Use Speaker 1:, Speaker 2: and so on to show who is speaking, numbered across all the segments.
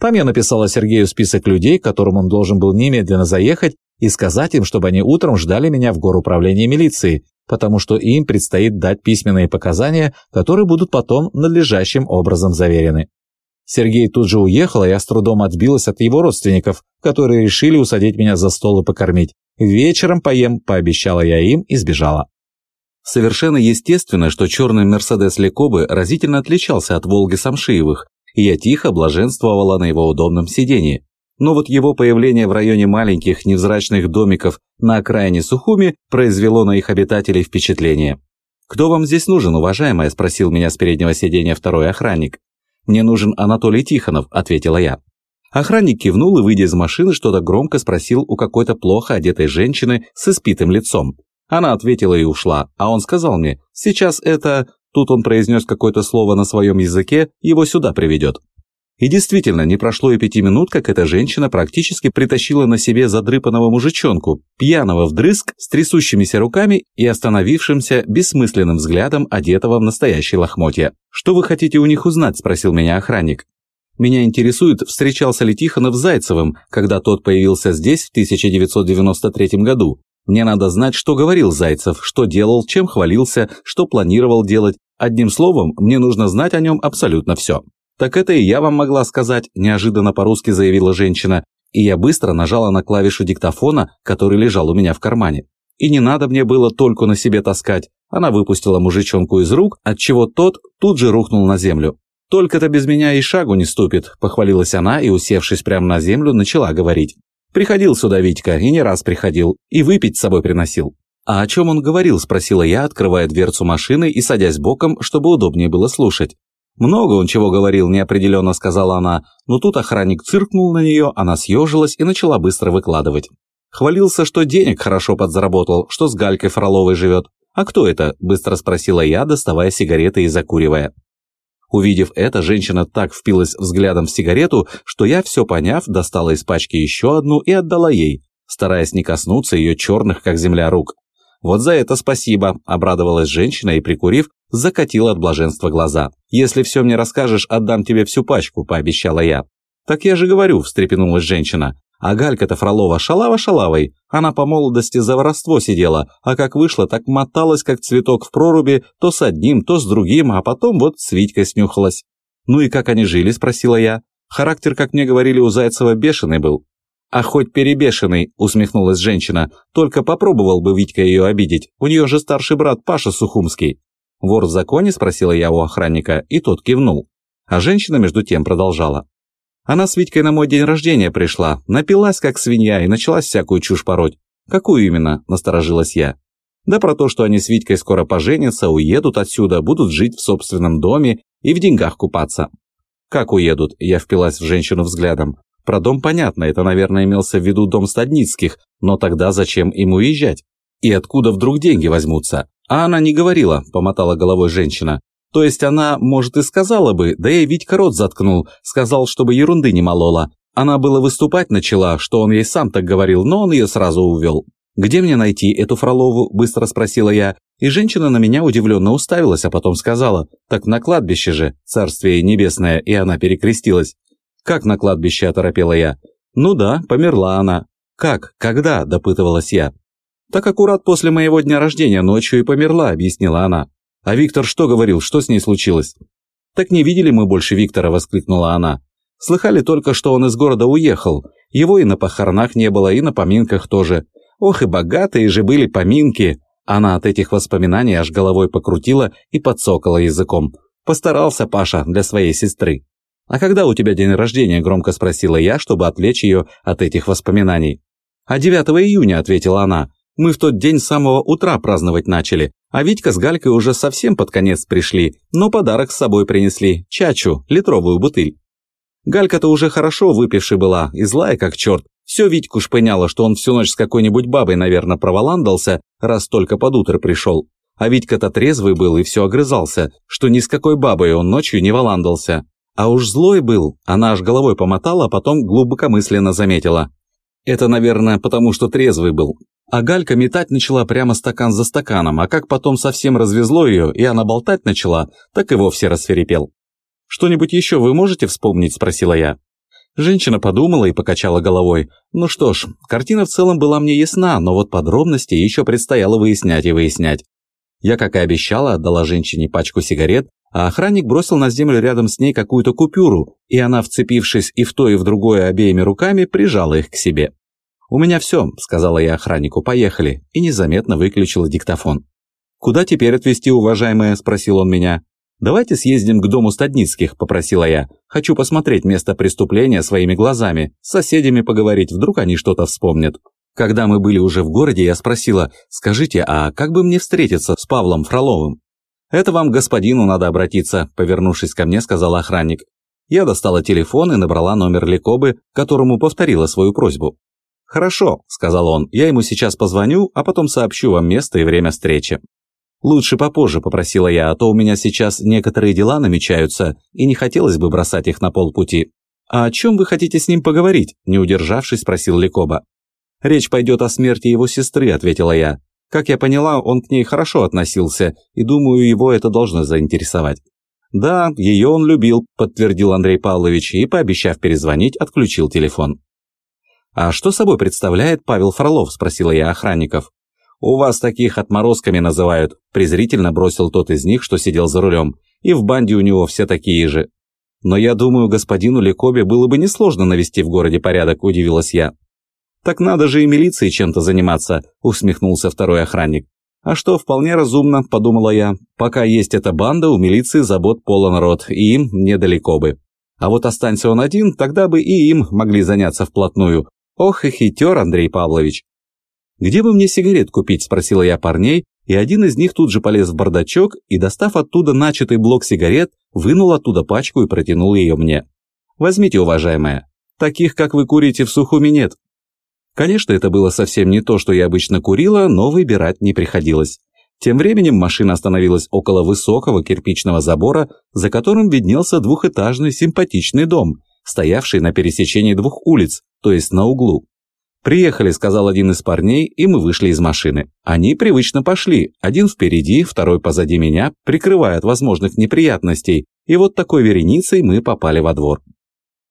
Speaker 1: Там я написала Сергею список людей, к которым он должен был немедленно заехать и сказать им, чтобы они утром ждали меня в управления милиции, потому что им предстоит дать письменные показания, которые будут потом надлежащим образом заверены. Сергей тут же уехал, а я с трудом отбилась от его родственников, которые решили усадить меня за стол и покормить. Вечером поем, пообещала я им и сбежала.
Speaker 2: Совершенно естественно, что черный Мерседес Лекобы разительно отличался от Волги Самшиевых, я тихо блаженствовала на его удобном сидении. Но вот его появление в районе маленьких невзрачных домиков на окраине Сухуми произвело на их обитателей впечатление. «Кто вам здесь нужен, уважаемая?» – спросил меня с переднего сиденья второй охранник. «Мне нужен Анатолий Тихонов», – ответила я. Охранник кивнул и, выйдя из машины, что-то громко спросил у какой-то плохо одетой женщины с испитым лицом. Она ответила и ушла, а он сказал мне, «Сейчас это...» Тут он произнес какое-то слово на своем языке, его сюда приведет. И действительно, не прошло и пяти минут, как эта женщина практически притащила на себе задрыпанного мужичонку, пьяного вдрызг, с трясущимися руками и остановившимся бессмысленным взглядом, одетого в настоящее лохмотья. «Что вы хотите у них узнать?» – спросил меня охранник. «Меня интересует, встречался ли Тихонов с Зайцевым, когда тот появился здесь в 1993 году. Мне надо знать, что говорил Зайцев, что делал, чем хвалился, что планировал делать. Одним словом, мне нужно знать о нем абсолютно все». «Так это и я вам могла сказать», – неожиданно по-русски заявила женщина, и я быстро нажала на клавишу диктофона, который лежал у меня в кармане. И не надо мне было только на себе таскать. Она выпустила мужичонку из рук, отчего тот тут же рухнул на землю. «Только-то без меня и шагу не ступит», – похвалилась она и, усевшись прямо на землю, начала говорить. «Приходил сюда Витька, и не раз приходил, и выпить с собой приносил». «А о чем он говорил?» – спросила я, открывая дверцу машины и садясь боком, чтобы удобнее было слушать. «Много он чего говорил», – неопределенно сказала она, но тут охранник циркнул на нее, она съежилась и начала быстро выкладывать. Хвалился, что денег хорошо подзаработал, что с Галькой Фроловой живет. «А кто это?» – быстро спросила я, доставая сигареты и закуривая. Увидев это, женщина так впилась взглядом в сигарету, что я, все поняв, достала из пачки еще одну и отдала ей, стараясь не коснуться ее черных, как земля, рук. «Вот за это спасибо», – обрадовалась женщина и, прикурив, закатила от блаженства глаза. «Если все мне расскажешь, отдам тебе всю пачку», – пообещала я. «Так я же говорю», – встрепенулась женщина. «А Галька-то Фролова шалава шалавой. Она по молодости за воровство сидела, а как вышла, так моталась, как цветок в проруби, то с одним, то с другим, а потом вот с Витькой снюхалась». «Ну и как они жили?» – спросила я. Характер, как мне говорили, у Зайцева бешеный был. «А хоть перебешенный», – усмехнулась женщина, – «только попробовал бы Витька ее обидеть. У нее же старший брат Паша Сухумский». «Вор в законе?» – спросила я у охранника, и тот кивнул. А женщина между тем продолжала. Она с Витькой на мой день рождения пришла, напилась как свинья и начала всякую чушь пороть. «Какую именно?» – насторожилась я. «Да про то, что они с Витькой скоро поженятся, уедут отсюда, будут жить в собственном доме и в деньгах купаться». «Как уедут?» – я впилась в женщину взглядом. «Про дом понятно, это, наверное, имелся в виду дом Стадницких, но тогда зачем им уезжать? И откуда вдруг деньги возьмутся? А она не говорила, помотала головой женщина. То есть она, может, и сказала бы, да я Витька рот заткнул, сказал, чтобы ерунды не молола. Она было выступать начала, что он ей сам так говорил, но он ее сразу увел. «Где мне найти эту Фролову?» – быстро спросила я. И женщина на меня удивленно уставилась, а потом сказала, «Так на кладбище же, царствие небесное», и она перекрестилась. «Как на кладбище?» – оторопела я. «Ну да, померла она». «Как? Когда?» – допытывалась я. «Так аккурат после моего дня рождения ночью и померла», — объяснила она. «А Виктор что говорил, что с ней случилось?» «Так не видели мы больше Виктора», — воскликнула она. «Слыхали только, что он из города уехал. Его и на похоронах не было, и на поминках тоже. Ох, и богатые же были поминки!» Она от этих воспоминаний аж головой покрутила и подсокала языком. «Постарался Паша для своей сестры». «А когда у тебя день рождения?» – громко спросила я, чтобы отвлечь ее от этих воспоминаний. «А 9 июня», – ответила она. Мы в тот день с самого утра праздновать начали, а Витька с Галькой уже совсем под конец пришли, но подарок с собой принесли – чачу, литровую бутыль. Галька-то уже хорошо выпившей была и злая как черт. Все Витьку шпыняла, что он всю ночь с какой-нибудь бабой, наверное, проволандался, раз только под утро пришел. А Витька-то трезвый был и все огрызался, что ни с какой бабой он ночью не валандался. А уж злой был, она аж головой помотала, а потом глубокомысленно заметила. Это, наверное, потому что трезвый был. А Галька метать начала прямо стакан за стаканом, а как потом совсем развезло ее, и она болтать начала, так и вовсе рассверепел. «Что-нибудь еще вы можете вспомнить?» – спросила я. Женщина подумала и покачала головой. Ну что ж, картина в целом была мне ясна, но вот подробности еще предстояло выяснять и выяснять. Я, как и обещала, отдала женщине пачку сигарет, а охранник бросил на землю рядом с ней какую-то купюру, и она, вцепившись и в то, и в другое обеими руками, прижала их к себе. «У меня все», — сказала я охраннику, — «поехали», и незаметно выключила диктофон. «Куда теперь отвезти, уважаемая?» – спросил он меня. «Давайте съездим к дому Стадницких», – попросила я. «Хочу посмотреть место преступления своими глазами, с соседями поговорить, вдруг они что-то вспомнят». Когда мы были уже в городе, я спросила, «Скажите, а как бы мне встретиться с Павлом Фроловым?» «Это вам господину надо обратиться», – повернувшись ко мне, сказал охранник. Я достала телефон и набрала номер Лекобы, которому повторила свою просьбу. «Хорошо», – сказал он, – «я ему сейчас позвоню, а потом сообщу вам место и время встречи». «Лучше попозже», – попросила я, – «а то у меня сейчас некоторые дела намечаются, и не хотелось бы бросать их на полпути». «А о чем вы хотите с ним поговорить?» – не удержавшись, спросил Ликоба. «Речь пойдет о смерти его сестры», – ответила я. Как я поняла, он к ней хорошо относился, и думаю, его это должно заинтересовать. «Да, ее он любил», – подтвердил Андрей Павлович и, пообещав перезвонить, отключил телефон. «А что собой представляет Павел Фролов?» – спросила я охранников. «У вас таких отморозками называют», – презрительно бросил тот из них, что сидел за рулем. «И в банде у него все такие же». «Но я думаю, господину Лекобе было бы несложно навести в городе порядок», – удивилась я. «Так надо же и милиции чем-то заниматься», – усмехнулся второй охранник. «А что, вполне разумно», – подумала я. «Пока есть эта банда, у милиции забот полон рот, и им недалеко бы. А вот останься он один, тогда бы и им могли заняться вплотную. Ох и хитер, Андрей Павлович. «Где бы мне сигарет купить?» – спросила я парней, и один из них тут же полез в бардачок и, достав оттуда начатый блок сигарет, вынул оттуда пачку и протянул ее мне. «Возьмите, уважаемая. Таких, как вы курите, в Сухуми нет». Конечно, это было совсем не то, что я обычно курила, но выбирать не приходилось. Тем временем машина остановилась около высокого кирпичного забора, за которым виднелся двухэтажный симпатичный дом, стоявший на пересечении двух улиц, то есть на углу. «Приехали», — сказал один из парней, и мы вышли из машины. Они привычно пошли, один впереди, второй позади меня, прикрывая от возможных неприятностей, и вот такой вереницей мы попали во двор.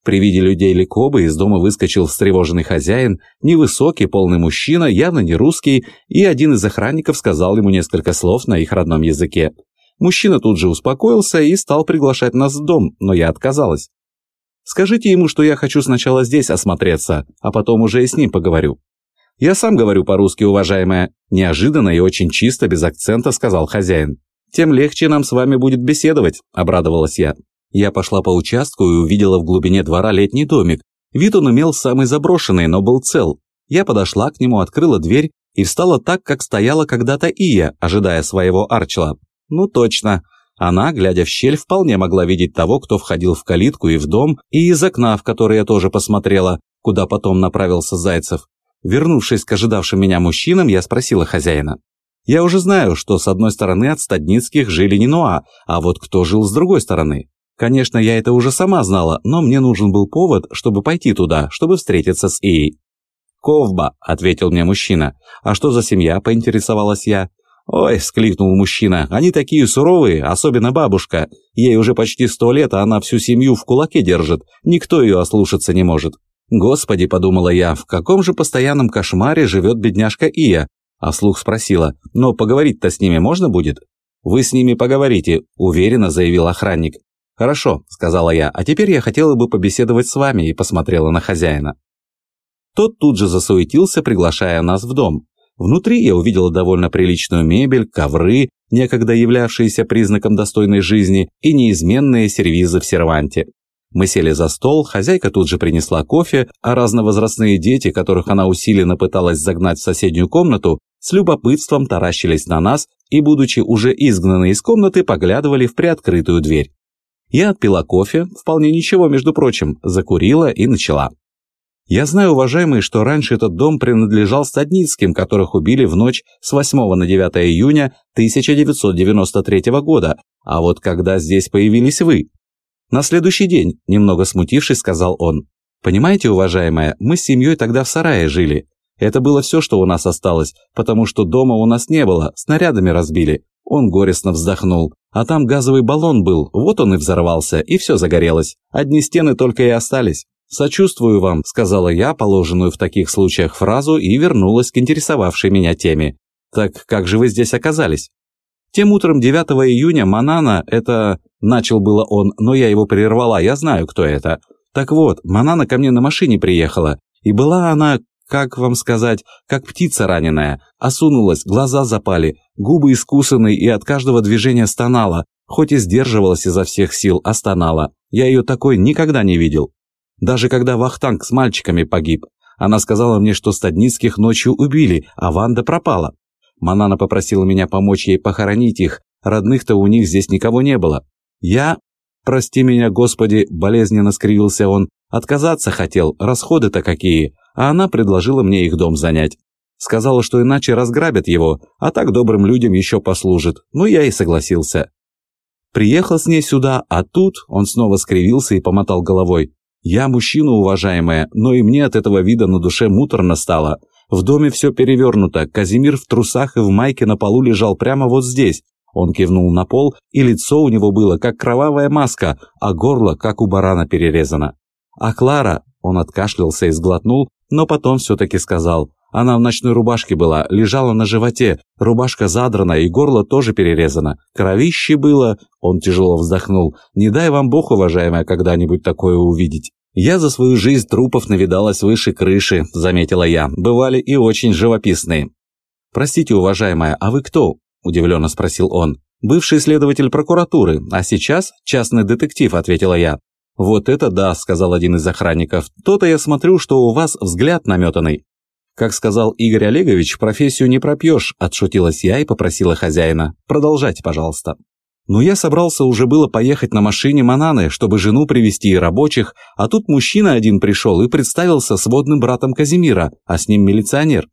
Speaker 2: При виде людей Ликобы из дома выскочил встревоженный хозяин, невысокий, полный мужчина, явно не русский, и один из охранников сказал ему несколько слов на их родном языке. Мужчина тут же успокоился и стал приглашать нас в дом, но я отказалась. Скажите ему, что я хочу сначала здесь осмотреться, а потом уже и с ним поговорю». «Я сам говорю по-русски, уважаемая», – неожиданно и очень чисто, без акцента сказал хозяин. «Тем легче нам с вами будет беседовать», – обрадовалась я. Я пошла по участку и увидела в глубине двора летний домик. Вид он имел самый заброшенный, но был цел. Я подошла к нему, открыла дверь и встала так, как стояла когда-то Ия, ожидая своего Арчела. Ну точно, она, глядя в щель, вполне могла видеть того, кто входил в калитку и в дом, и из окна, в которое я тоже посмотрела, куда потом направился Зайцев. Вернувшись к ожидавшим меня мужчинам, я спросила хозяина. Я уже знаю, что с одной стороны от Стадницких жили Нинуа, а вот кто жил с другой стороны? Конечно, я это уже сама знала, но мне нужен был повод, чтобы пойти туда, чтобы встретиться с Ией. «Ковба», — ответил мне мужчина. «А что за семья?» — поинтересовалась я. «Ой», — скликнул мужчина, — «они такие суровые, особенно бабушка. Ей уже почти сто лет, а она всю семью в кулаке держит. Никто ее ослушаться не может». «Господи», — подумала я, — «в каком же постоянном кошмаре живет бедняжка Ия?» А вслух спросила, «Но поговорить-то с ними можно будет?» «Вы с ними поговорите», — уверенно заявил охранник. «Хорошо», — сказала я, — «а теперь я хотела бы побеседовать с вами» и посмотрела на хозяина. Тот тут же засуетился, приглашая нас в дом. Внутри я увидела довольно приличную мебель, ковры, некогда являвшиеся признаком достойной жизни, и неизменные сервизы в серванте. Мы сели за стол, хозяйка тут же принесла кофе, а разновозрастные дети, которых она усиленно пыталась загнать в соседнюю комнату, с любопытством таращились на нас и, будучи уже изгнаны из комнаты, поглядывали в приоткрытую дверь. Я отпила кофе, вполне ничего, между прочим, закурила и начала. Я знаю, уважаемые, что раньше этот дом принадлежал Стадницким, которых убили в ночь с 8 на 9 июня 1993 года, а вот когда здесь появились вы? На следующий день, немного смутившись, сказал он. Понимаете, уважаемая, мы с семьей тогда в сарае жили. Это было все, что у нас осталось, потому что дома у нас не было, снарядами разбили. Он горестно вздохнул. А там газовый баллон был, вот он и взорвался, и все загорелось. Одни стены только и остались. «Сочувствую вам», – сказала я положенную в таких случаях фразу и вернулась к интересовавшей меня теме. «Так как же вы здесь оказались?» Тем утром 9 июня Манана, это... Начал было он, но я его прервала, я знаю, кто это. Так вот, Манана ко мне на машине приехала, и была она, как вам сказать, как птица раненая. Осунулась, глаза запали, губы искусаны и от каждого движения стонала, хоть и сдерживалась изо всех сил, а стонала. Я ее такой никогда не видел. Даже когда Вахтанг с мальчиками погиб. Она сказала мне, что Стадницких ночью убили, а Ванда пропала. Манана попросила меня помочь ей похоронить их, родных-то у них здесь никого не было. Я, прости меня, Господи, болезненно скривился он, отказаться хотел, расходы-то какие, а она предложила мне их дом занять. Сказала, что иначе разграбят его, а так добрым людям еще послужит. Ну, я и согласился. Приехал с ней сюда, а тут он снова скривился и помотал головой. Я мужчина, уважаемая, но и мне от этого вида на душе муторно стало. В доме все перевернуто, Казимир в трусах и в майке на полу лежал прямо вот здесь. Он кивнул на пол, и лицо у него было как кровавая маска, а горло как у барана перерезано. А Клара, он откашлялся и сглотнул, но потом все-таки сказал. Она в ночной рубашке была, лежала на животе, рубашка задрана и горло тоже перерезано. Кровище было, он тяжело вздохнул. Не дай вам бог, уважаемая, когда-нибудь такое увидеть. «Я за свою жизнь трупов навидалась выше крыши», – заметила я. «Бывали и очень живописные». «Простите, уважаемая, а вы кто?» – удивленно спросил он. «Бывший следователь прокуратуры, а сейчас частный детектив», – ответила я. «Вот это да», – сказал один из охранников. «То-то я смотрю, что у вас взгляд наметанный». «Как сказал Игорь Олегович, профессию не пропьешь», – отшутилась я и попросила хозяина. «Продолжайте, пожалуйста». Но я собрался уже было поехать на машине Мананы, чтобы жену привести и рабочих, а тут мужчина один пришел и представился сводным братом Казимира, а с ним милиционер.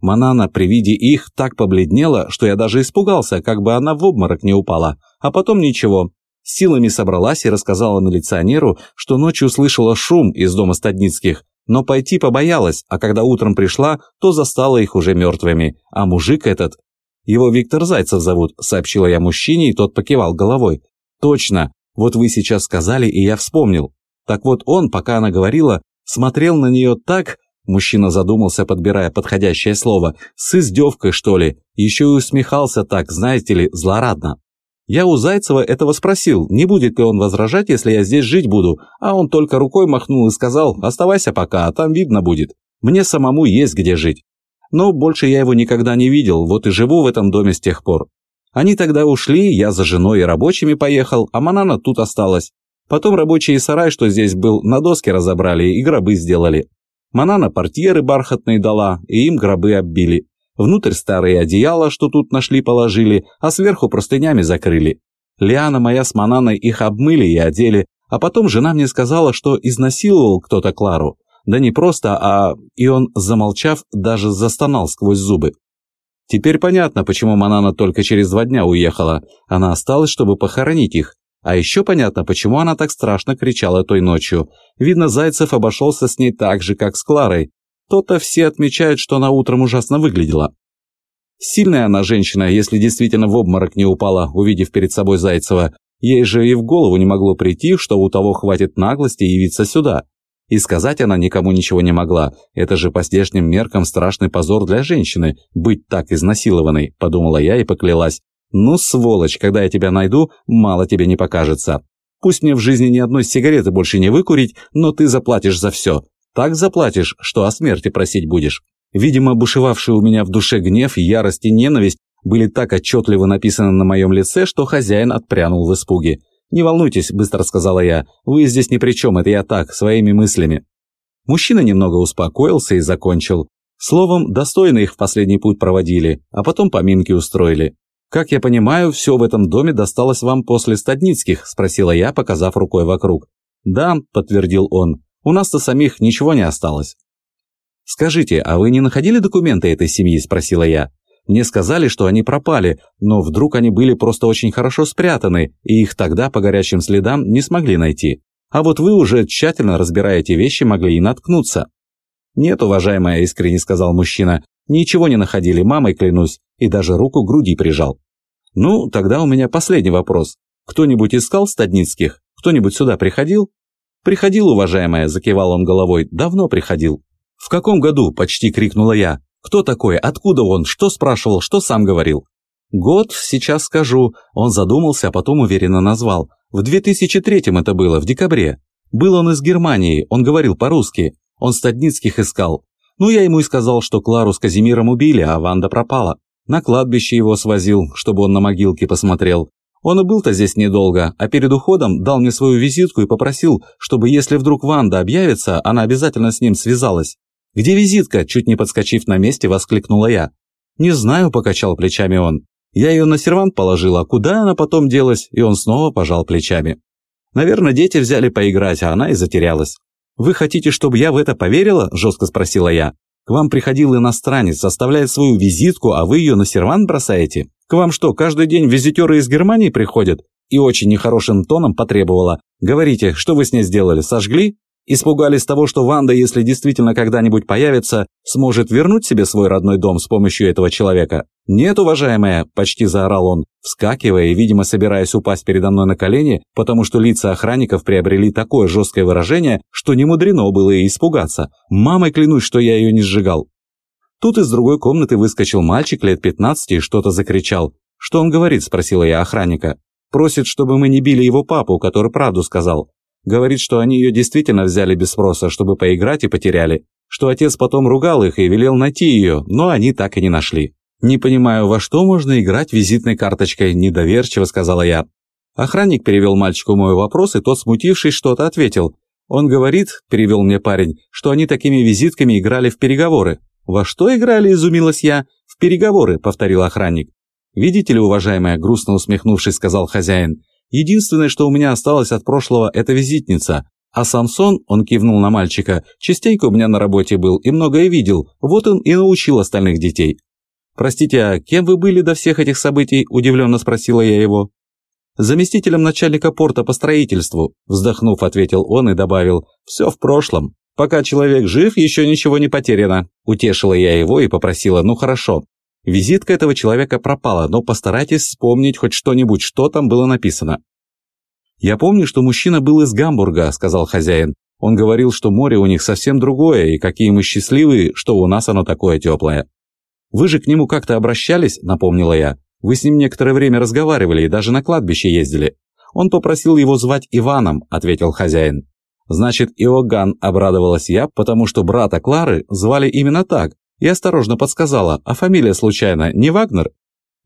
Speaker 2: Манана при виде их так побледнела, что я даже испугался, как бы она в обморок не упала. А потом ничего. Силами собралась и рассказала милиционеру, что ночью слышала шум из дома Стадницких, но пойти побоялась, а когда утром пришла, то застала их уже мертвыми. А мужик этот его Виктор Зайцев зовут», – сообщила я мужчине, и тот покивал головой. «Точно. Вот вы сейчас сказали, и я вспомнил. Так вот он, пока она говорила, смотрел на нее так...» Мужчина задумался, подбирая подходящее слово. «С издевкой, что ли? Еще и усмехался так, знаете ли, злорадно». Я у Зайцева этого спросил, не будет ли он возражать, если я здесь жить буду, а он только рукой махнул и сказал «оставайся пока, а там видно будет. Мне самому есть где жить». Но больше я его никогда не видел, вот и живу в этом доме с тех пор. Они тогда ушли, я за женой и рабочими поехал, а Манана тут осталась. Потом рабочие сарай, что здесь был, на доски разобрали и гробы сделали. Манана портьеры бархатные дала, и им гробы оббили. Внутрь старые одеяла, что тут нашли, положили, а сверху простынями закрыли. Лиана моя с Мананой их обмыли и одели, а потом жена мне сказала, что изнасиловал кто-то Клару. Да не просто, а... И он, замолчав, даже застонал сквозь зубы. Теперь понятно, почему Манана только через два дня уехала. Она осталась, чтобы похоронить их. А еще понятно, почему она так страшно кричала той ночью. Видно, Зайцев обошелся с ней так же, как с Кларой. То-то все отмечают, что она утром ужасно выглядела. Сильная она женщина, если действительно в обморок не упала, увидев перед собой Зайцева. Ей же и в голову не могло прийти, что у того хватит наглости явиться сюда. И сказать она никому ничего не могла. Это же по здешним меркам страшный позор для женщины, быть так изнасилованной, подумала я и поклялась. Ну, сволочь, когда я тебя найду, мало тебе не покажется. Пусть мне в жизни ни одной сигареты больше не выкурить, но ты заплатишь за все. Так заплатишь, что о смерти просить будешь. Видимо, бушевавшие у меня в душе гнев, ярость и ненависть были так отчетливо написаны на моем лице, что хозяин отпрянул в испуге. «Не волнуйтесь», – быстро сказала я. «Вы здесь ни при чем, это я так, своими мыслями». Мужчина немного успокоился и закончил. Словом, достойно их в последний путь проводили, а потом поминки устроили. «Как я понимаю, все в этом доме досталось вам после Стадницких?» – спросила я, показав рукой вокруг. «Да», – подтвердил он, – «у нас-то самих ничего не осталось». «Скажите, а вы не находили документы этой семьи?» – спросила я. Мне сказали, что они пропали, но вдруг они были просто очень хорошо спрятаны, и их тогда по горячим следам не смогли найти. А вот вы уже тщательно разбирая эти вещи могли и наткнуться. «Нет, уважаемая», – искренне сказал мужчина, – «ничего не находили, мамой клянусь», и даже руку к груди прижал. «Ну, тогда у меня последний вопрос. Кто-нибудь искал Стадницких? Кто-нибудь сюда приходил?» «Приходил, уважаемая», – закивал он головой, – «давно приходил». «В каком году?» – почти крикнула я. «Кто такой? Откуда он? Что спрашивал? Что сам говорил?» «Год, сейчас скажу». Он задумался, а потом уверенно назвал. «В 2003-м это было, в декабре. Был он из Германии, он говорил по-русски. Он Стадницких искал. Ну, я ему и сказал, что Клару с Казимиром убили, а Ванда пропала. На кладбище его свозил, чтобы он на могилке посмотрел. Он и был-то здесь недолго, а перед уходом дал мне свою визитку и попросил, чтобы если вдруг Ванда объявится, она обязательно с ним связалась. «Где визитка?» – чуть не подскочив на месте, воскликнула я. «Не знаю», – покачал плечами он. «Я ее на сервант положила, куда она потом делась?» И он снова пожал плечами. «Наверное, дети взяли поиграть, а она и затерялась». «Вы хотите, чтобы я в это поверила?» – жестко спросила я. «К вам приходил иностранец, составляет свою визитку, а вы ее на сервант бросаете?» К вам что, каждый день визитеры из Германии приходят?» И очень нехорошим тоном потребовала. «Говорите, что вы с ней сделали? Сожгли? Испугались того, что Ванда, если действительно когда-нибудь появится, сможет вернуть себе свой родной дом с помощью этого человека? Нет, уважаемая, почти заорал он, вскакивая и, видимо, собираясь упасть передо мной на колени, потому что лица охранников приобрели такое жесткое выражение, что не мудрено было и испугаться. Мамой клянусь, что я ее не сжигал. Тут из другой комнаты выскочил мальчик лет 15 и что-то закричал. «Что он говорит?» – спросила я охранника. «Просит, чтобы мы не били его папу, который правду сказал. Говорит, что они ее действительно взяли без спроса, чтобы поиграть и потеряли. Что отец потом ругал их и велел найти ее, но они так и не нашли. «Не понимаю, во что можно играть визитной карточкой?» – недоверчиво сказала я. Охранник перевел мальчику мой вопрос, и тот, смутившись, что-то ответил. «Он говорит», – перевел мне парень, – «что они такими визитками играли в переговоры. «Во что играли?» – изумилась я. «В переговоры», – повторил охранник. «Видите ли, уважаемая», – грустно усмехнувшись, сказал хозяин. «Единственное, что у меня осталось от прошлого – это визитница. А Самсон, он кивнул на мальчика, частенько у меня на работе был и многое видел, вот он и научил остальных детей». «Простите, а кем вы были до всех этих событий?» – удивленно спросила я его. «Заместителем начальника порта по строительству», – вздохнув, ответил он и добавил, «все в прошлом». «Пока человек жив, еще ничего не потеряно», – утешила я его и попросила, ну хорошо. Визитка этого человека пропала, но постарайтесь вспомнить хоть что-нибудь, что там было написано. «Я помню, что мужчина был из Гамбурга», – сказал хозяин. Он говорил, что море у них совсем другое, и какие мы счастливые, что у нас оно такое теплое. «Вы же к нему как-то обращались?» – напомнила я. «Вы с ним некоторое время разговаривали и даже на кладбище ездили». «Он попросил его звать Иваном», – ответил хозяин. Значит, Иоганн обрадовалась я, потому что брата Клары звали именно так, и осторожно подсказала, а фамилия случайно не Вагнер?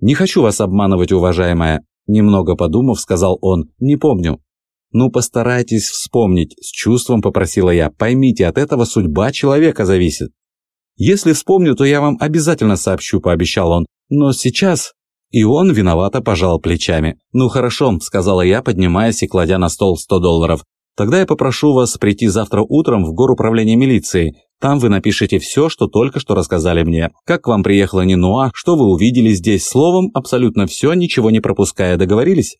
Speaker 2: «Не хочу вас обманывать, уважаемая», – немного подумав, сказал он, – «не помню». «Ну, постарайтесь вспомнить», – с чувством попросила я, – «поймите, от этого судьба человека зависит». «Если вспомню, то я вам обязательно сообщу», – пообещал он, – «но сейчас...» И он виновато пожал плечами. «Ну хорошо», – сказала я, поднимаясь и кладя на стол 100 долларов. Тогда я попрошу вас прийти завтра утром в гору управления милиции. Там вы напишите все, что только что рассказали мне. Как к вам приехала Нинуа, что вы увидели здесь, словом, абсолютно все, ничего не пропуская. Договорились?»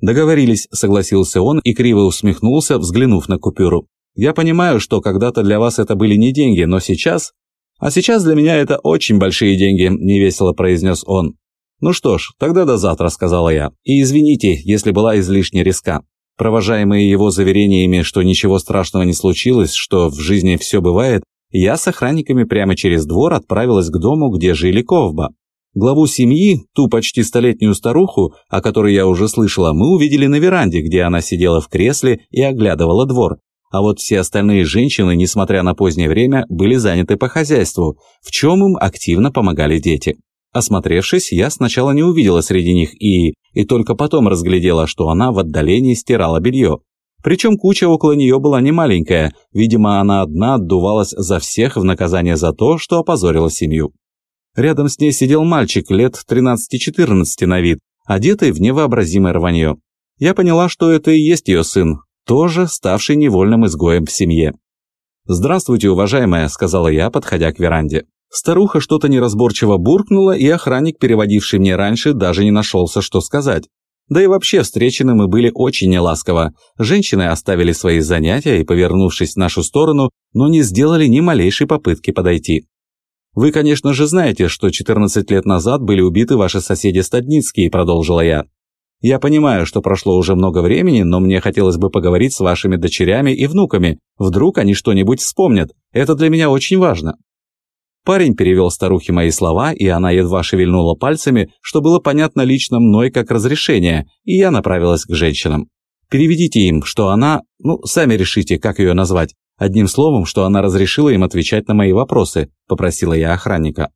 Speaker 2: «Договорились», – согласился он и криво усмехнулся, взглянув на купюру. «Я понимаю, что когда-то для вас это были не деньги, но сейчас...» «А сейчас для меня это очень большие деньги», – невесело произнес он. «Ну что ж, тогда до завтра», – сказала я. «И извините, если была излишне риска». Провожаемые его заверениями, что ничего страшного не случилось, что в жизни все бывает, я с охранниками прямо через двор отправилась к дому, где жили Ковба. Главу семьи, ту почти столетнюю старуху, о которой я уже слышала, мы увидели на веранде, где она сидела в кресле и оглядывала двор. А вот все остальные женщины, несмотря на позднее время, были заняты по хозяйству, в чем им активно помогали дети. Осмотревшись, я сначала не увидела среди них и, и только потом разглядела, что она в отдалении стирала белье. Причем куча около нее была не маленькая, видимо, она одна отдувалась за всех в наказание за то, что опозорила семью. Рядом с ней сидел мальчик лет 13-14 на вид, одетый в невообразимое рванье. Я поняла, что это и есть ее сын, тоже ставший невольным изгоем в семье. «Здравствуйте, уважаемая», – сказала я, подходя к веранде. Старуха что-то неразборчиво буркнула, и охранник, переводивший мне раньше, даже не нашелся, что сказать. Да и вообще встречены мы были очень неласково. Женщины оставили свои занятия и, повернувшись в нашу сторону, но не сделали ни малейшей попытки подойти. «Вы, конечно же, знаете, что 14 лет назад были убиты ваши соседи Стадницкие», – продолжила я. Я понимаю, что прошло уже много времени, но мне хотелось бы поговорить с вашими дочерями и внуками. Вдруг они что-нибудь вспомнят. Это для меня очень важно». Парень перевел старухе мои слова, и она едва шевельнула пальцами, что было понятно лично мной как разрешение, и я направилась к женщинам. Переведите им, что она, ну, сами решите, как ее назвать. Одним словом, что она разрешила им отвечать на мои вопросы, попросила я охранника.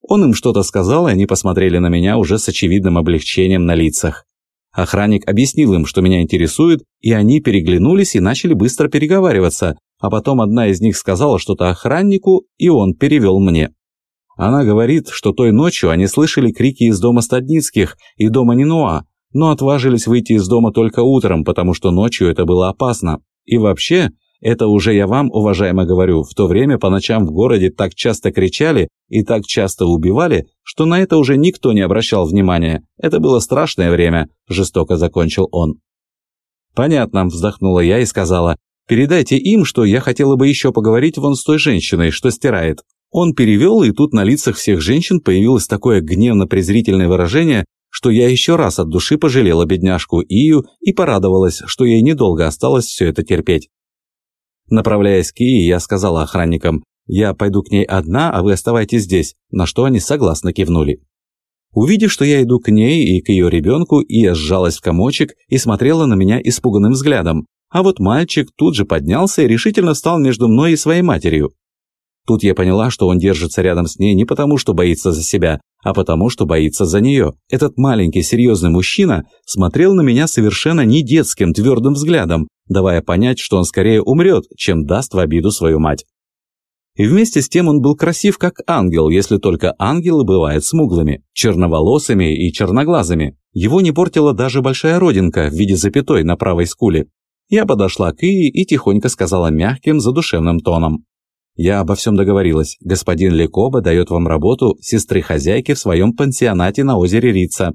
Speaker 2: Он им что-то сказал, и они посмотрели на меня уже с очевидным облегчением на лицах. Охранник объяснил им, что меня интересует, и они переглянулись и начали быстро переговариваться, а потом одна из них сказала что-то охраннику, и он перевел мне. Она говорит, что той ночью они слышали крики из дома Стадницких и дома Нинуа, но отважились выйти из дома только утром, потому что ночью это было опасно. И вообще, это уже я вам, уважаемо говорю, в то время по ночам в городе так часто кричали и так часто убивали, что на это уже никто не обращал внимания. Это было страшное время, жестоко закончил он. Понятно, вздохнула я и сказала, передайте им, что я хотела бы еще поговорить вон с той женщиной, что стирает. Он перевел, и тут на лицах всех женщин появилось такое гневно-презрительное выражение, что я еще раз от души пожалела бедняжку Ию и порадовалась, что ей недолго осталось все это терпеть. Направляясь к Ии, я сказала охранникам, «Я пойду к ней одна, а вы оставайтесь здесь», на что они согласно кивнули. Увидев, что я иду к ней и к ее ребенку, Ия сжалась в комочек и смотрела на меня испуганным взглядом, а вот мальчик тут же поднялся и решительно встал между мной и своей матерью. Тут я поняла, что он держится рядом с ней не потому, что боится за себя, а потому, что боится за нее. Этот маленький серьезный мужчина смотрел на меня совершенно не детским твердым взглядом, давая понять, что он скорее умрет, чем даст в обиду свою мать. И вместе с тем он был красив как ангел, если только ангелы бывают смуглыми, черноволосыми и черноглазыми. Его не портила даже большая родинка в виде запятой на правой скуле. Я подошла к Ии и тихонько сказала мягким, задушевным тоном. Я обо всем договорилась. Господин Лекоба дает вам работу сестры-хозяйки в своем пансионате на озере Рица.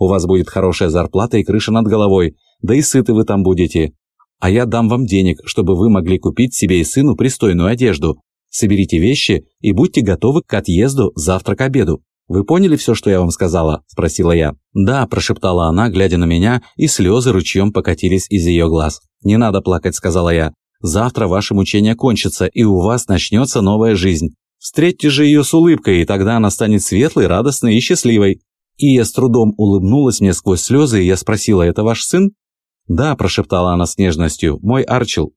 Speaker 2: У вас будет хорошая зарплата и крыша над головой, да и сыты вы там будете. А я дам вам денег, чтобы вы могли купить себе и сыну пристойную одежду. Соберите вещи и будьте готовы к отъезду завтра к обеду. Вы поняли все, что я вам сказала?» – спросила я. «Да», – прошептала она, глядя на меня, и слезы ручьем покатились из ее глаз. «Не надо плакать», – сказала я. Завтра ваше мучение кончится, и у вас начнется новая жизнь. Встретьте же ее с улыбкой, и тогда она станет светлой, радостной и счастливой». И я с трудом улыбнулась мне сквозь слезы, и я спросила, «Это ваш сын?» «Да», – прошептала она с нежностью, – «мой Арчил».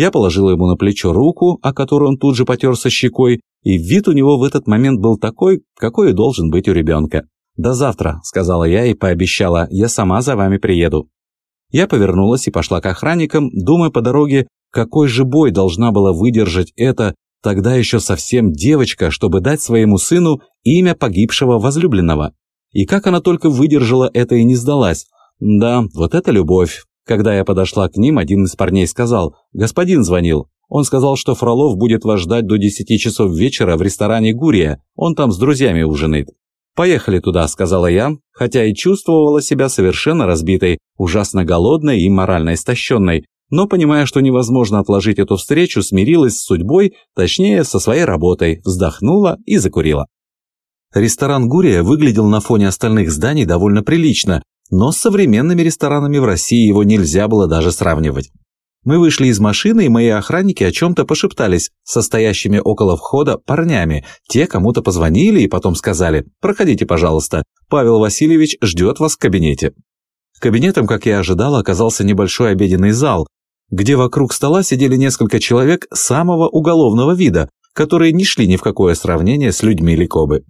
Speaker 2: Я положила ему на плечо руку, о которой он тут же потерся щекой, и вид у него в этот момент был такой, какой и должен быть у ребенка. «До завтра», – сказала я и пообещала, – «я сама за вами приеду». Я повернулась и пошла к охранникам, думая по дороге, какой же бой должна была выдержать эта, тогда еще совсем девочка, чтобы дать своему сыну имя погибшего возлюбленного? И как она только выдержала это и не сдалась? Да, вот это любовь. Когда я подошла к ним, один из парней сказал, «Господин звонил. Он сказал, что Фролов будет вас ждать до 10 часов вечера в ресторане «Гурия». Он там с друзьями ужинает». «Поехали туда», — сказала я, хотя и чувствовала себя совершенно разбитой, ужасно голодной и морально истощенной, но, понимая, что невозможно отложить эту встречу, смирилась с судьбой, точнее, со своей работой, вздохнула и закурила. Ресторан «Гурия» выглядел на фоне остальных зданий довольно прилично, но с современными ресторанами в России его нельзя было даже сравнивать. Мы вышли из машины, и мои охранники о чем-то пошептались с стоящими около входа парнями. Те кому-то позвонили и потом сказали «Проходите, пожалуйста, Павел Васильевич ждет вас в кабинете». Кабинетом, как я ожидал, оказался небольшой обеденный зал, где вокруг стола сидели несколько человек самого уголовного вида, которые не шли ни в какое сравнение с людьми Ликобы.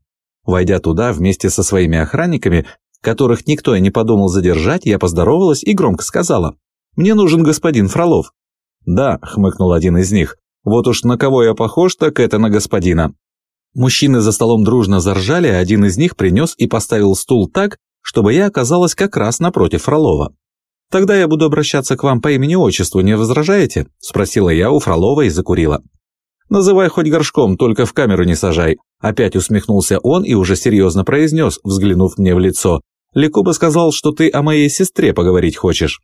Speaker 2: Войдя туда вместе со своими охранниками, которых никто и не подумал задержать, я поздоровалась и громко сказала «Мне нужен господин Фролов». «Да», — хмыкнул один из них, «вот уж на кого я похож, так это на господина». Мужчины за столом дружно заржали, а один из них принес и поставил стул так, чтобы я оказалась как раз напротив Фролова. «Тогда я буду обращаться к вам по имени-отчеству, не возражаете?» – спросила я у Фролова и закурила. «Называй хоть горшком, только в камеру не сажай». Опять усмехнулся он и уже серьезно произнес, взглянув мне в лицо. «Ликуба сказал, что ты о моей сестре поговорить хочешь».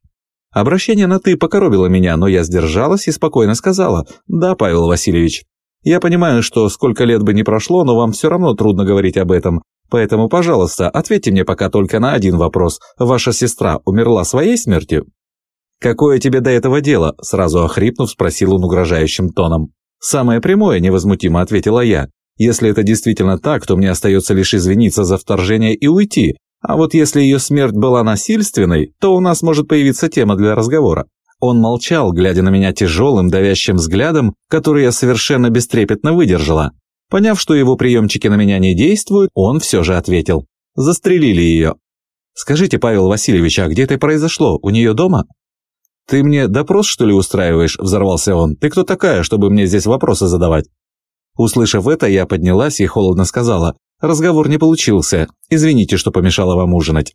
Speaker 2: Обращение на «ты» покоробило меня, но я сдержалась и спокойно сказала «Да, Павел Васильевич». Я понимаю, что сколько лет бы ни прошло, но вам все равно трудно говорить об этом.
Speaker 1: Поэтому, пожалуйста, ответьте мне пока только на один вопрос. Ваша сестра умерла своей смертью?» «Какое тебе до этого дело?» – сразу охрипнув, спросил он угрожающим тоном. «Самое прямое», – невозмутимо ответила я. «Если это действительно так, то мне остается лишь извиниться за вторжение и уйти. А вот если ее смерть была насильственной, то у нас может появиться тема для разговора». Он молчал, глядя на меня тяжелым, давящим взглядом, который я совершенно бестрепетно выдержала. Поняв, что его приемчики на меня не действуют, он все же ответил. Застрелили ее. «Скажите, Павел Васильевич, а где это произошло? У нее дома?» «Ты мне допрос, что ли, устраиваешь?» – взорвался он. «Ты кто такая, чтобы мне здесь вопросы задавать?» Услышав это, я поднялась и холодно сказала. «Разговор не получился. Извините, что помешала вам ужинать.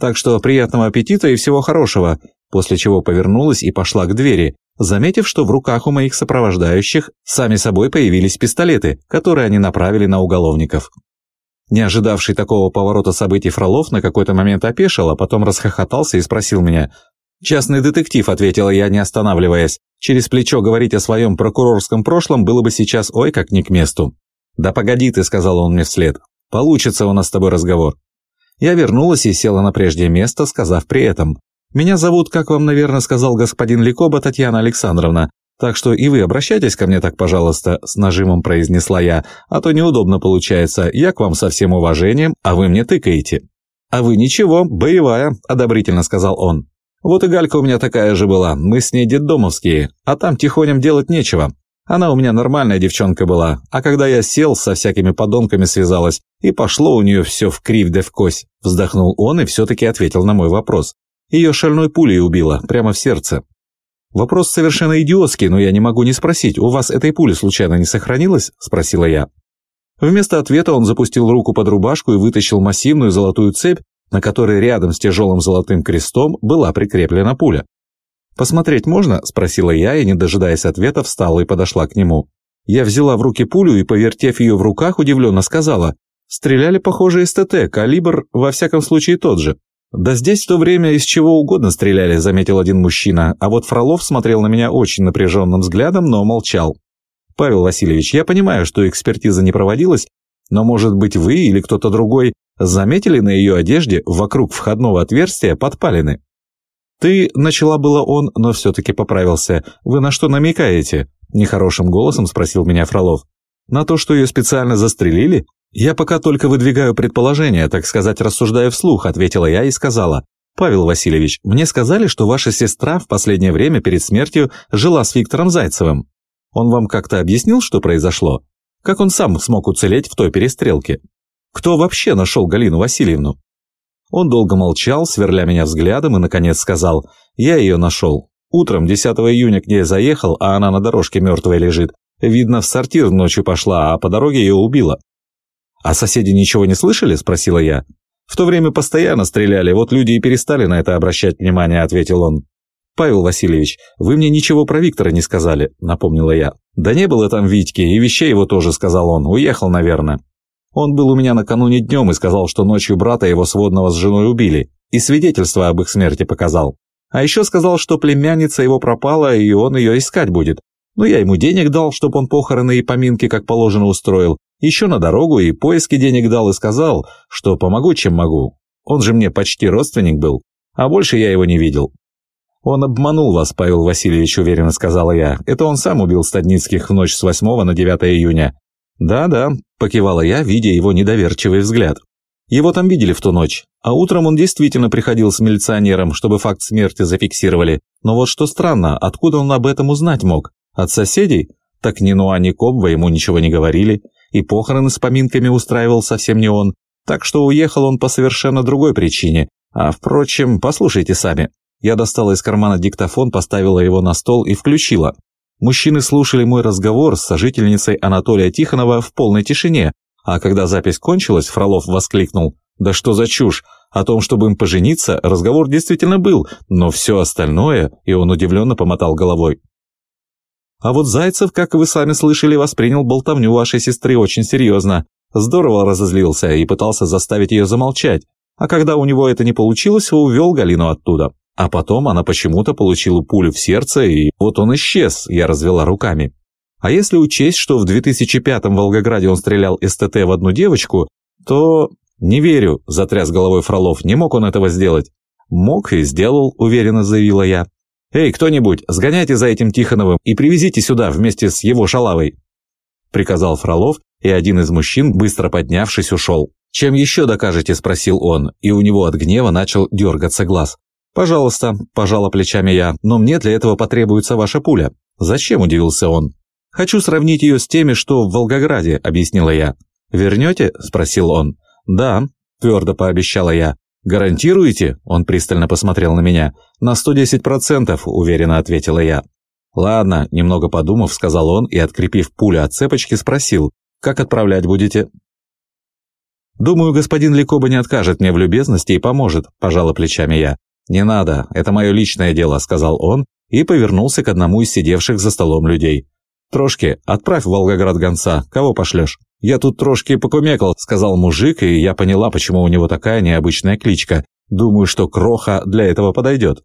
Speaker 1: Так что приятного аппетита и всего хорошего», после чего повернулась и пошла к двери, заметив, что в руках у моих сопровождающих сами собой появились пистолеты, которые они направили на уголовников. Не ожидавший такого поворота событий Фролов на какой-то момент опешил, а потом расхохотался и спросил меня, «Частный детектив», — ответила я, не останавливаясь. «Через плечо говорить о своем прокурорском прошлом было бы сейчас ой как не к месту». «Да погоди ты», — сказал он мне вслед. «Получится у нас с тобой разговор». Я вернулась и села на прежнее место, сказав при этом. «Меня зовут, как вам, наверное, сказал господин Ликоба, Татьяна Александровна. Так что и вы обращайтесь ко мне так, пожалуйста», — с нажимом произнесла я. «А то неудобно получается. Я к вам со всем уважением, а вы мне тыкаете». «А вы ничего, боевая», — одобрительно сказал он. Вот и Галька у меня такая же была, мы с ней детдомовские, а там тихоням делать нечего. Она у меня нормальная девчонка была, а когда я сел, со всякими подонками связалась, и пошло у нее все в кривь да в кось. Вздохнул он и все-таки ответил на мой вопрос. Ее шальной пулей убило, прямо в сердце. Вопрос совершенно идиотский, но я не могу не спросить, у вас этой пули случайно не сохранилось? Спросила я. Вместо ответа он запустил руку под рубашку и вытащил массивную золотую цепь, на которой рядом с тяжелым золотым крестом была прикреплена пуля. «Посмотреть можно?» – спросила я и, не дожидаясь ответа, встала и подошла к нему. Я взяла в руки пулю и, повертев ее в руках, удивленно сказала. «Стреляли, похоже, из ТТ, калибр, во всяком случае, тот же». «Да здесь в то время из чего угодно стреляли», – заметил один мужчина, а вот Фролов смотрел на меня очень напряженным взглядом, но молчал. «Павел Васильевич, я понимаю, что экспертиза не проводилась, но, может быть, вы или кто-то другой заметили на ее одежде вокруг входного отверстия подпалины. «Ты...» — начала было он, но все-таки поправился. «Вы на что намекаете?» — нехорошим голосом спросил меня Фролов. «На то, что ее специально застрелили?» «Я пока только выдвигаю предположение, так сказать, рассуждая вслух», — ответила я и сказала. «Павел Васильевич, мне сказали, что ваша сестра в последнее время перед смертью жила с Виктором Зайцевым. Он вам как-то объяснил, что произошло? Как он сам смог уцелеть в той перестрелке?» Кто вообще нашел Галину Васильевну? Он долго молчал, сверля меня взглядом, и, наконец, сказал, «Я ее нашел. Утром 10 июня к ней заехал, а она на дорожке мертвая лежит. Видно, в сортир ночью пошла, а по дороге ее убила». «А соседи ничего не слышали?» – спросила я. «В то время постоянно стреляли, вот люди и перестали на это обращать внимание», – ответил он. «Павел Васильевич, вы мне ничего про Виктора не сказали», – напомнила я. «Да не было там Витьки, и вещей его тоже», – сказал он. «Уехал, наверное». Он был у меня накануне днем и сказал, что ночью брата его сводного с женой убили, и свидетельство об их смерти показал. А еще сказал, что племянница его пропала, и он ее искать будет. Ну, я ему денег дал, чтоб он похороны и поминки как положено устроил. Еще на дорогу и поиски денег дал и сказал, что помогу, чем могу. Он же мне почти родственник был, а больше я его не видел. «Он обманул вас, Павел Васильевич», — уверенно сказала я. «Это он сам убил Стадницких в ночь с 8 на 9 июня. «Да-да», – покивала я, видя его недоверчивый взгляд. Его там видели в ту ночь, а утром он действительно приходил с милиционером, чтобы факт смерти зафиксировали. Но вот что странно, откуда он об этом узнать мог? От соседей? Так ни Нуа, ни Кобва ему ничего не говорили, и похороны с поминками устраивал совсем не он. Так что уехал он по совершенно другой причине. А, впрочем, послушайте сами. Я достала из кармана диктофон, поставила его на стол и включила. Мужчины слушали мой разговор с сожительницей Анатолия Тихонова в полной тишине, а когда запись кончилась, Фролов воскликнул «Да что за чушь! О том, чтобы им пожениться, разговор действительно был, но все остальное...» И он удивленно помотал головой. А вот Зайцев, как вы сами слышали, воспринял болтовню вашей сестры очень серьезно. Здорово разозлился и пытался заставить ее замолчать. А когда у него это не получилось, увел Галину оттуда. А потом она почему-то получила пулю в сердце, и вот он исчез, я развела руками. А если учесть, что в 2005-м в Волгограде он стрелял СТТ в одну девочку, то... «Не верю», – затряс головой Фролов, – «не мог он этого сделать». «Мог и сделал», – уверенно заявила я. «Эй, кто-нибудь, сгоняйте за этим Тихоновым и привезите сюда вместе с его шалавой», – приказал Фролов, и один из мужчин, быстро поднявшись, ушел. «Чем еще докажете?» – спросил он, и у него от гнева начал дергаться глаз. «Пожалуйста», – пожала плечами я, – «но мне для этого потребуется ваша пуля». «Зачем?» – удивился он. «Хочу сравнить ее с теми, что в Волгограде», – объяснила я. «Вернете?» – спросил он. «Да», – твердо пообещала я. «Гарантируете?» – он пристально посмотрел на меня. «На 110%, – уверенно ответила я. «Ладно», – немного подумав, сказал он и, открепив пулю от цепочки, спросил. «Как отправлять будете?» «Думаю, господин Ликоба не откажет мне в любезности и поможет», – пожала плечами я. «Не надо, это мое личное дело», – сказал он и повернулся к одному из сидевших за столом людей. «Трошки, отправь в Волгоград гонца, кого пошлешь?» «Я тут трошки покумекал», — сказал мужик, и я поняла, почему у него такая необычная кличка. Думаю, что Кроха для этого подойдет.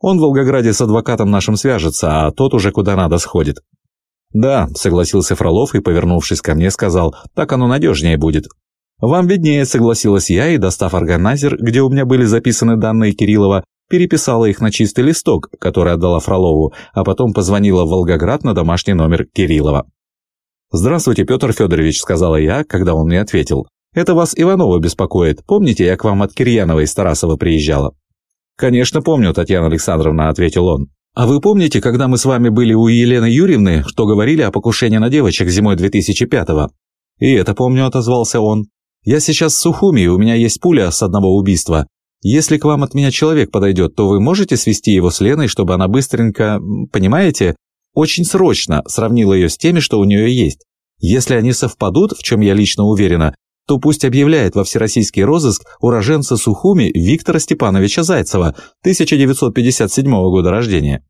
Speaker 1: Он в Волгограде с адвокатом нашим свяжется, а тот уже куда надо сходит. «Да», — согласился Фролов и, повернувшись ко мне, сказал, «так оно надежнее будет». «Вам виднее», — согласилась я и, достав органайзер, где у меня были записаны данные Кириллова, переписала их на чистый листок, который отдала Фролову, а потом позвонила в Волгоград на домашний номер Кириллова. «Здравствуйте, Петр Федорович», — сказала я, когда он мне ответил. «Это вас Иванова беспокоит. Помните, я к вам от Кирьянова из Тарасова приезжала?» «Конечно помню, Татьяна Александровна», — ответил он. «А вы помните, когда мы с вами были у Елены Юрьевны, что говорили о покушении на девочек зимой 2005-го?» «И это помню», — отозвался он. «Я сейчас в Сухуми, у меня есть пуля с одного убийства. Если к вам от меня человек подойдет, то вы можете свести его с Леной, чтобы она быстренько, понимаете, очень срочно сравнила ее с теми, что у нее есть. Если они совпадут, в чем я лично уверена, то пусть объявляет во всероссийский розыск уроженца Сухуми Виктора Степановича Зайцева, 1957 года рождения.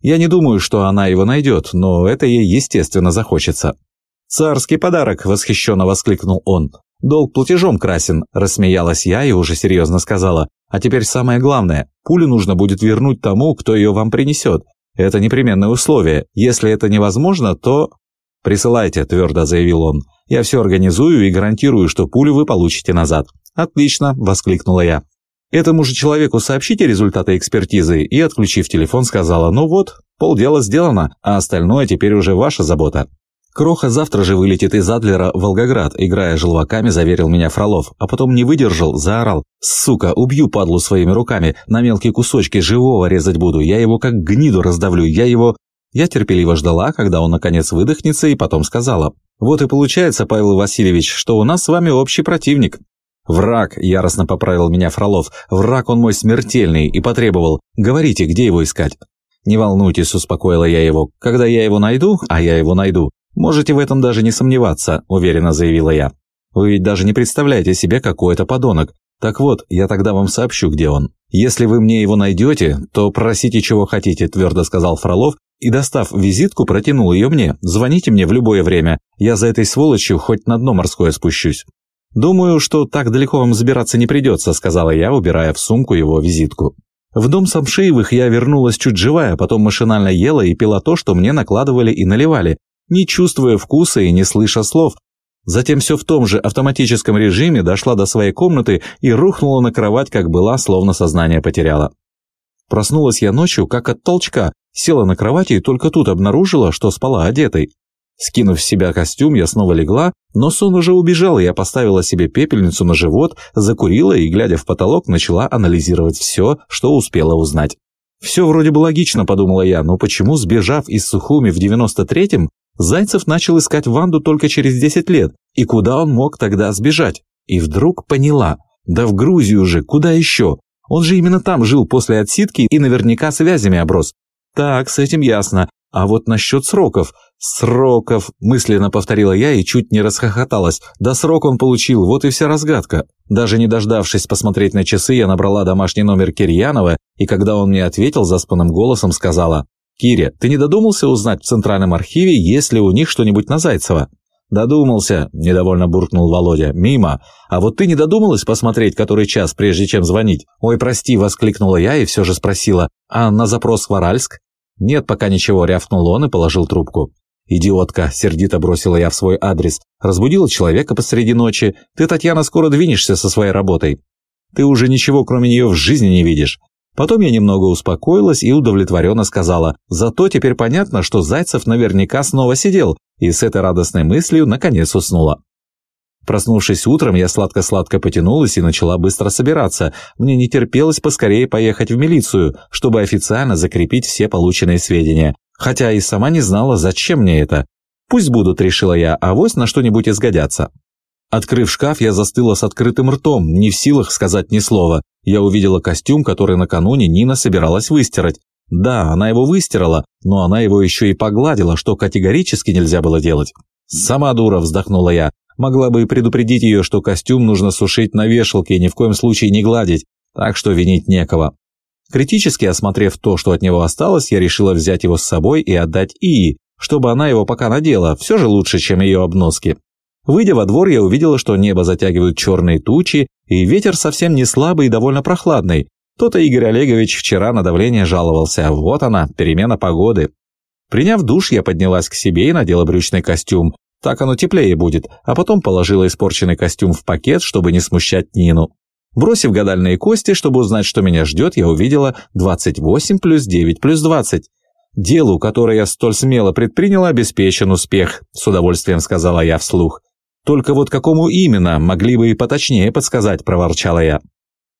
Speaker 1: Я не думаю, что она его найдет, но это ей, естественно, захочется. «Царский подарок!» – восхищенно воскликнул он. «Долг платежом красен», – рассмеялась я и уже серьезно сказала. «А теперь самое главное. Пулю нужно будет вернуть тому, кто ее вам принесет. Это непременное условие. Если это невозможно, то...» «Присылайте», – твердо заявил он. «Я все организую и гарантирую, что пулю вы получите назад». «Отлично», – воскликнула я. Этому же человеку сообщите результаты экспертизы и, отключив телефон, сказала «Ну вот, полдела сделано, а остальное теперь уже ваша забота». Кроха завтра же вылетит из Адлера в Волгоград, играя желваками, заверил меня Фролов, а потом не выдержал, заорал. «Сука, убью падлу своими руками, на мелкие кусочки живого резать буду, я его как гниду раздавлю, я его...» Я терпеливо ждала, когда он наконец выдохнется, и потом сказала. «Вот и получается, Павел Васильевич, что у нас с вами общий противник». «Враг», – яростно поправил меня Фролов, – «враг он мой смертельный» и потребовал. «Говорите, где его искать?» «Не волнуйтесь», – успокоила я его. «Когда я его найду, а я его найду, «Можете в этом даже не сомневаться», – уверенно заявила я. «Вы ведь даже не представляете себе, какой это подонок. Так вот, я тогда вам сообщу, где он. Если вы мне его найдете, то просите, чего хотите», – твердо сказал Фролов, и, достав визитку, протянул ее мне. «Звоните мне в любое время. Я за этой сволочью хоть на дно морское спущусь». «Думаю, что так далеко вам забираться не придется», – сказала я, убирая в сумку его визитку. В дом Самшеевых я вернулась чуть живая, потом машинально ела и пила то, что мне накладывали и наливали, не чувствуя вкуса и не слыша слов. Затем все в том же автоматическом режиме дошла до своей комнаты и рухнула на кровать, как была, словно сознание потеряла. Проснулась я ночью, как от толчка, села на кровати и только тут обнаружила, что спала одетой. Скинув с себя костюм, я снова легла, но сон уже убежал, и я поставила себе пепельницу на живот, закурила и, глядя в потолок, начала анализировать все, что успела узнать. Все вроде бы логично, подумала я, но почему, сбежав из Сухуми в 93-м, Зайцев начал искать Ванду только через 10 лет, и куда он мог тогда сбежать? И вдруг поняла, да в Грузию же, куда еще? Он же именно там жил после отсидки и наверняка связями оброс. Так, с этим ясно. А вот насчет сроков. Сроков, мысленно повторила я и чуть не расхохоталась. Да срок он получил, вот и вся разгадка. Даже не дождавшись посмотреть на часы, я набрала домашний номер Кирьянова, и когда он мне ответил заспанным голосом, сказала «Киря, ты не додумался узнать в Центральном архиве, есть ли у них что-нибудь на Зайцева?» «Додумался», – недовольно буркнул Володя. «Мимо. А вот ты не додумалась посмотреть, который час, прежде чем звонить?» «Ой, прости», – воскликнула я и все же спросила. «А на запрос в Аральск?» «Нет пока ничего», – рявкнул он и положил трубку. «Идиотка!» – сердито бросила я в свой адрес. «Разбудила человека посреди ночи. Ты, Татьяна, скоро двинешься со своей работой. Ты уже ничего, кроме нее, в жизни не видишь». Потом я немного успокоилась и удовлетворенно сказала, «Зато теперь понятно, что Зайцев наверняка снова сидел, и с этой радостной мыслью наконец уснула». Проснувшись утром, я сладко-сладко потянулась и начала быстро собираться. Мне не терпелось поскорее поехать в милицию, чтобы официально закрепить все полученные сведения. Хотя и сама не знала, зачем мне это. Пусть будут, решила я, авось на что-нибудь изгодятся. Открыв шкаф, я застыла с открытым ртом, не в силах сказать ни слова. Я увидела костюм, который накануне Нина собиралась выстирать. Да, она его выстирала, но она его еще и погладила, что категорически нельзя было делать. «Сама дура», – вздохнула я. Могла бы и предупредить ее, что костюм нужно сушить на вешалке и ни в коем случае не гладить, так что винить некого. Критически осмотрев то, что от него осталось, я решила взять его с собой и отдать Ии, чтобы она его пока надела, все же лучше, чем ее обноски. Выйдя во двор, я увидела, что небо затягивают черные тучи, и ветер совсем не слабый и довольно прохладный. То-то Игорь Олегович вчера на давление жаловался. Вот она, перемена погоды. Приняв душ, я поднялась к себе и надела брючный костюм. Так оно теплее будет, а потом положила испорченный костюм в пакет, чтобы не смущать Нину. Бросив гадальные кости, чтобы узнать, что меня ждет, я увидела 28 плюс 9 плюс 20. Делу, которое я столь смело предприняла, обеспечен успех, с удовольствием сказала я вслух. Только вот какому именно, могли бы и поточнее подсказать, проворчала я.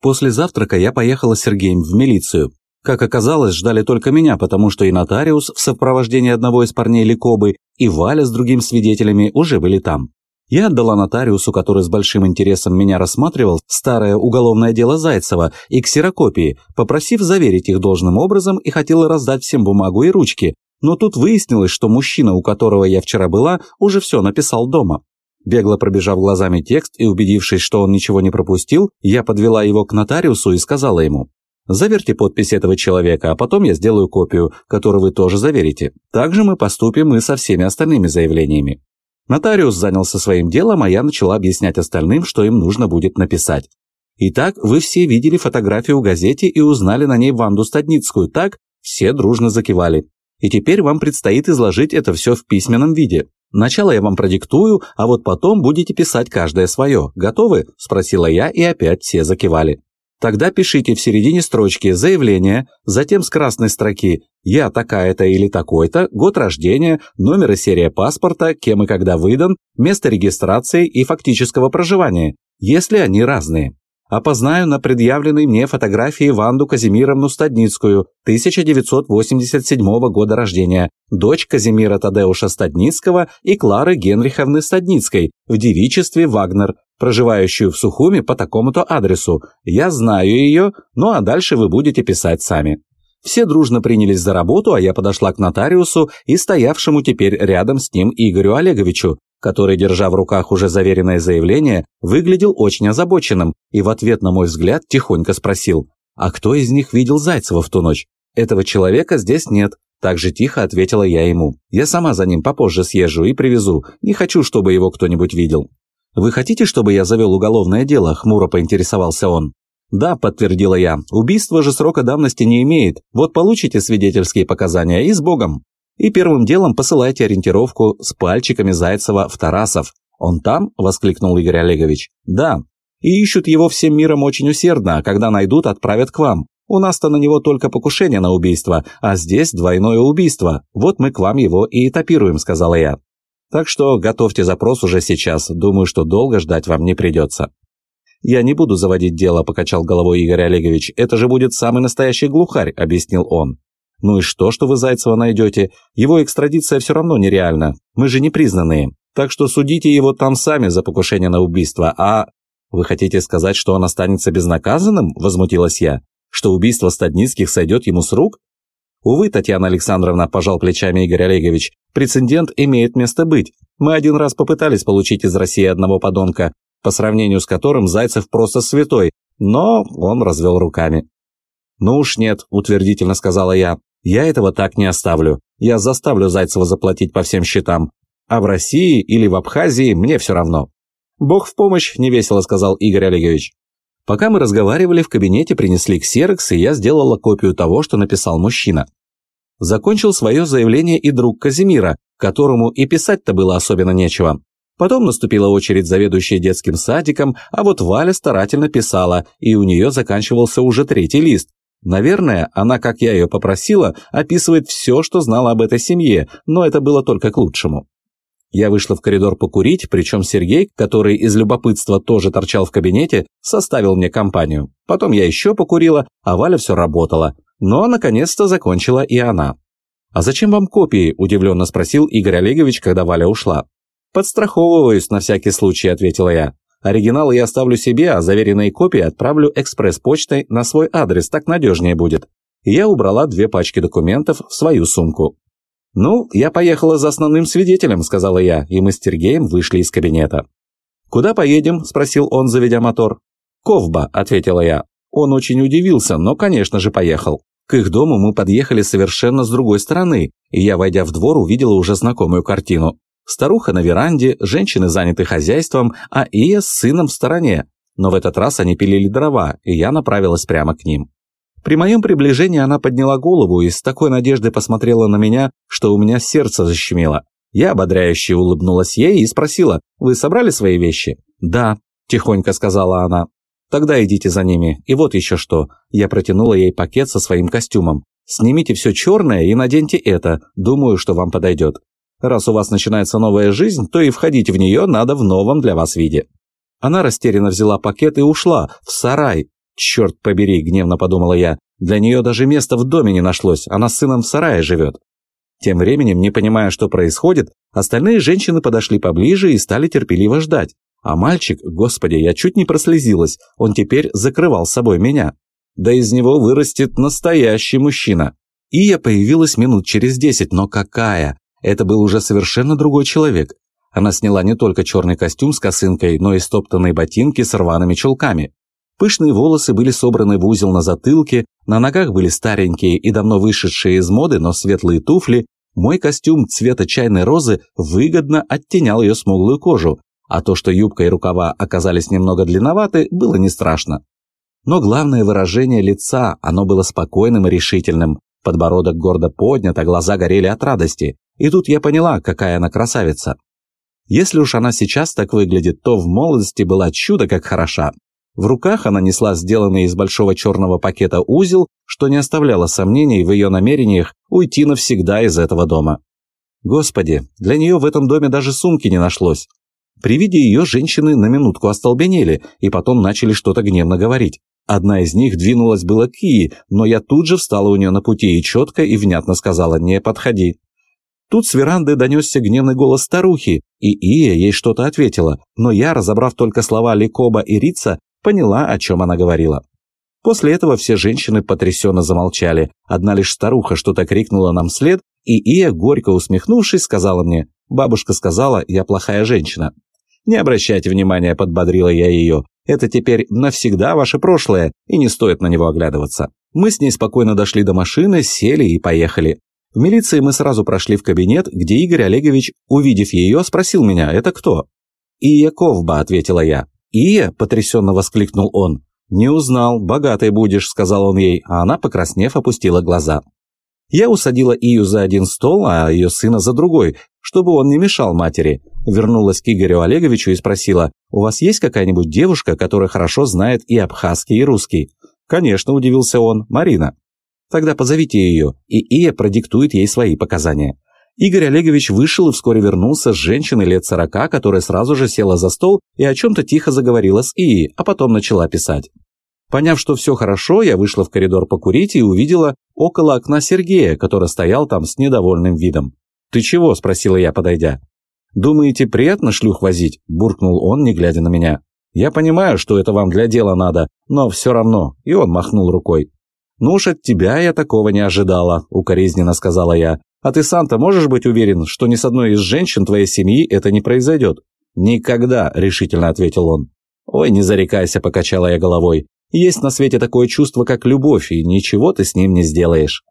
Speaker 2: После завтрака я поехала с Сергеем в милицию. Как оказалось, ждали только меня, потому что и нотариус в сопровождении одного из парней Ликобы, и Валя с другими свидетелями уже были там. Я отдала нотариусу, который с большим интересом меня рассматривал, старое уголовное дело Зайцева и ксерокопии, попросив заверить их должным образом и хотела раздать всем бумагу и ручки. Но тут выяснилось, что мужчина, у которого я вчера была, уже все написал дома. Бегло пробежав глазами текст и убедившись, что он ничего не пропустил, я подвела его к нотариусу и сказала ему, Заверьте подпись этого человека, а потом я сделаю копию, которую вы тоже заверите. Также мы поступим и со всеми остальными заявлениями. Нотариус занялся своим делом, а я начала объяснять остальным, что им нужно будет написать. Итак, вы все видели фотографию в газете и узнали на ней Ванду Стадницкую, так? Все дружно закивали. И теперь вам предстоит изложить это все в письменном виде. Начало я вам продиктую, а вот потом будете писать каждое свое. Готовы? – спросила я, и опять все закивали. Тогда пишите в середине строчки заявление, затем с красной строки «Я такая-то или такой-то», год рождения, номер и серия паспорта, кем и когда выдан, место регистрации и фактического проживания, если они разные. Опознаю на предъявленной мне фотографии Ванду Казимировну Стадницкую, 1987 года рождения, дочь Казимира Тадеуша Стадницкого и Клары Генриховны Стадницкой, в девичестве Вагнер, проживающую в Сухуме по такому-то адресу. Я знаю ее, ну а дальше вы будете писать сами. Все дружно принялись за работу, а я подошла к нотариусу и стоявшему теперь рядом с ним Игорю Олеговичу, который, держа в руках уже заверенное заявление, выглядел очень озабоченным и в ответ на мой взгляд тихонько спросил, «А кто из них видел Зайцева в ту ночь?» «Этого человека здесь нет», так же тихо ответила я ему. «Я сама за ним попозже съезжу и привезу. Не хочу, чтобы его кто-нибудь видел». «Вы хотите, чтобы я завел уголовное дело?» – хмуро поинтересовался он. «Да», – подтвердила я, – «убийство же срока давности не имеет. Вот получите свидетельские показания и с Богом». И первым делом посылайте ориентировку с пальчиками Зайцева в Тарасов. «Он там?» – воскликнул Игорь Олегович. «Да. И ищут его всем миром очень усердно, а когда найдут, отправят к вам. У нас-то на него только покушение на убийство, а здесь двойное убийство. Вот мы к вам его и этапируем», – сказала я. Так что готовьте запрос уже сейчас, думаю, что долго ждать вам не придется. «Я не буду заводить дело», – покачал головой Игорь Олегович. «Это же будет самый настоящий глухарь», – объяснил он. «Ну и что, что вы Зайцева найдете? Его экстрадиция все равно нереальна. Мы же не признанные. Так что судите его там сами за покушение на убийство, а...» «Вы хотите сказать, что он останется безнаказанным?» – возмутилась я. «Что убийство Стадницких сойдет ему с рук?» «Увы, Татьяна Александровна», – пожал плечами Игорь Олегович, – «прецедент имеет место быть. Мы один раз попытались получить из России одного подонка, по сравнению с которым Зайцев просто святой, но он развел руками». «Ну уж нет», – утвердительно сказала я. «Я этого так не оставлю. Я заставлю Зайцева заплатить по всем счетам. А в России или в Абхазии мне все равно». «Бог в помощь», – невесело сказал Игорь Олегович. Пока мы разговаривали, в кабинете принесли ксерокс, и я сделала копию того, что написал мужчина. Закончил свое заявление и друг Казимира,
Speaker 1: которому и писать-то было особенно нечего. Потом наступила очередь заведующей детским садиком, а вот Валя старательно писала, и у нее заканчивался уже третий лист. Наверное, она, как я ее попросила, описывает все, что знала об этой семье, но это было только к лучшему. Я вышла в коридор покурить, причем Сергей, который из любопытства тоже торчал в кабинете, составил мне компанию. Потом я еще покурила, а Валя все работала. Но, наконец-то, закончила и она. «А зачем вам копии?» – удивленно спросил Игорь Олегович, когда Валя ушла. «Подстраховываюсь на всякий случай», – ответила я. «Оригиналы я оставлю себе, а заверенные копии отправлю экспресс-почтой на свой адрес, так надежнее будет». Я убрала две пачки документов в свою сумку. «Ну, я поехала за основным свидетелем», – сказала я, и мы с Сергеем вышли из кабинета. «Куда поедем?» – спросил он, заведя мотор. «Ковба», – ответила я. Он очень удивился, но, конечно же, поехал. К их дому мы подъехали совершенно с другой стороны, и я, войдя в двор, увидела уже знакомую картину. Старуха на веранде, женщины заняты хозяйством, а Ия с сыном в стороне. Но в этот раз они пилили дрова, и я направилась прямо к ним. При моем приближении она подняла голову и с такой надеждой посмотрела на меня, что у меня сердце защемило. Я ободряюще улыбнулась ей и спросила, «Вы собрали свои вещи?» «Да», – тихонько сказала она. «Тогда идите за ними. И вот еще что». Я протянула ей пакет со своим костюмом. «Снимите все черное и наденьте это. Думаю, что вам подойдет». Раз у вас начинается новая жизнь, то и входить в нее надо в новом для вас виде». Она растерянно взяла пакет и ушла, в сарай. «Черт побери», — гневно подумала я, «для нее даже места в доме не нашлось, она с сыном в сарае живет». Тем временем, не понимая, что происходит, остальные женщины подошли поближе и стали терпеливо ждать. А мальчик, господи, я чуть не прослезилась, он теперь закрывал собой меня. Да из него вырастет настоящий мужчина. Ия появилась минут через десять, но какая! Это был уже совершенно другой человек. Она сняла не только черный костюм с косынкой, но и стоптанные ботинки с рваными чулками. Пышные волосы были собраны в узел на затылке, на ногах были старенькие и давно вышедшие из моды, но светлые туфли. Мой костюм цвета чайной розы выгодно оттенял ее смуглую кожу, а то, что юбка и рукава оказались немного длинноваты, было не страшно. Но главное выражение лица, оно было спокойным и решительным. Подбородок гордо поднят, а глаза горели от радости. И тут я поняла, какая она красавица. Если уж она сейчас так выглядит, то в молодости была чудо как хороша. В руках она несла сделанный из большого черного пакета узел, что не оставляло сомнений в ее намерениях уйти навсегда из этого дома. Господи, для нее в этом доме даже сумки не нашлось. При виде ее женщины на минутку остолбенели и потом начали что-то гневно говорить. Одна из них двинулась было к Ии, но я тут же встала у нее на пути и четко и внятно сказала «не подходи». Тут с веранды донесся гневный голос старухи, и Ия ей что-то ответила, но я, разобрав только слова Ликоба и Рица, поняла, о чем она говорила. После этого все женщины потрясенно замолчали, одна лишь старуха что-то крикнула нам вслед, и Ия, горько усмехнувшись, сказала мне, «Бабушка сказала, я плохая женщина». «Не обращайте внимания», – подбодрила я ее, «это теперь навсегда ваше прошлое, и не стоит на него оглядываться». Мы с ней спокойно дошли до машины, сели и поехали. В милиции мы сразу прошли в кабинет, где Игорь Олегович, увидев ее, спросил меня, это кто? «Ия Ковба», — ответила я. «Ия?» — потрясенно воскликнул он. «Не узнал, богатой будешь», — сказал он ей, а она, покраснев, опустила глаза. Я усадила Ию за один стол, а ее сына за другой, чтобы он не мешал матери. Вернулась к Игорю Олеговичу и спросила, «У вас есть какая-нибудь девушка, которая хорошо знает и абхазский, и русский?» «Конечно», — удивился он, — «Марина». Тогда позовите ее, и Ия продиктует ей свои показания. Игорь Олегович вышел и вскоре вернулся с женщиной лет сорока, которая сразу же села за стол и о чем-то тихо заговорила с Ией, а потом начала писать. Поняв, что все хорошо, я вышла в коридор покурить и увидела около окна Сергея, который стоял там с недовольным видом. «Ты чего?» – спросила я, подойдя. «Думаете, приятно шлюх возить?» – буркнул он, не глядя на меня. «Я понимаю, что это вам для дела надо, но все равно», – и он махнул рукой. «Ну уж от тебя я такого не ожидала», – укоризненно сказала я. «А ты сам-то можешь быть уверен, что ни с одной из женщин твоей семьи это не произойдет?» «Никогда», – решительно ответил он. «Ой, не зарекайся», – покачала я головой. «Есть на свете такое чувство, как любовь, и ничего ты с ним не сделаешь».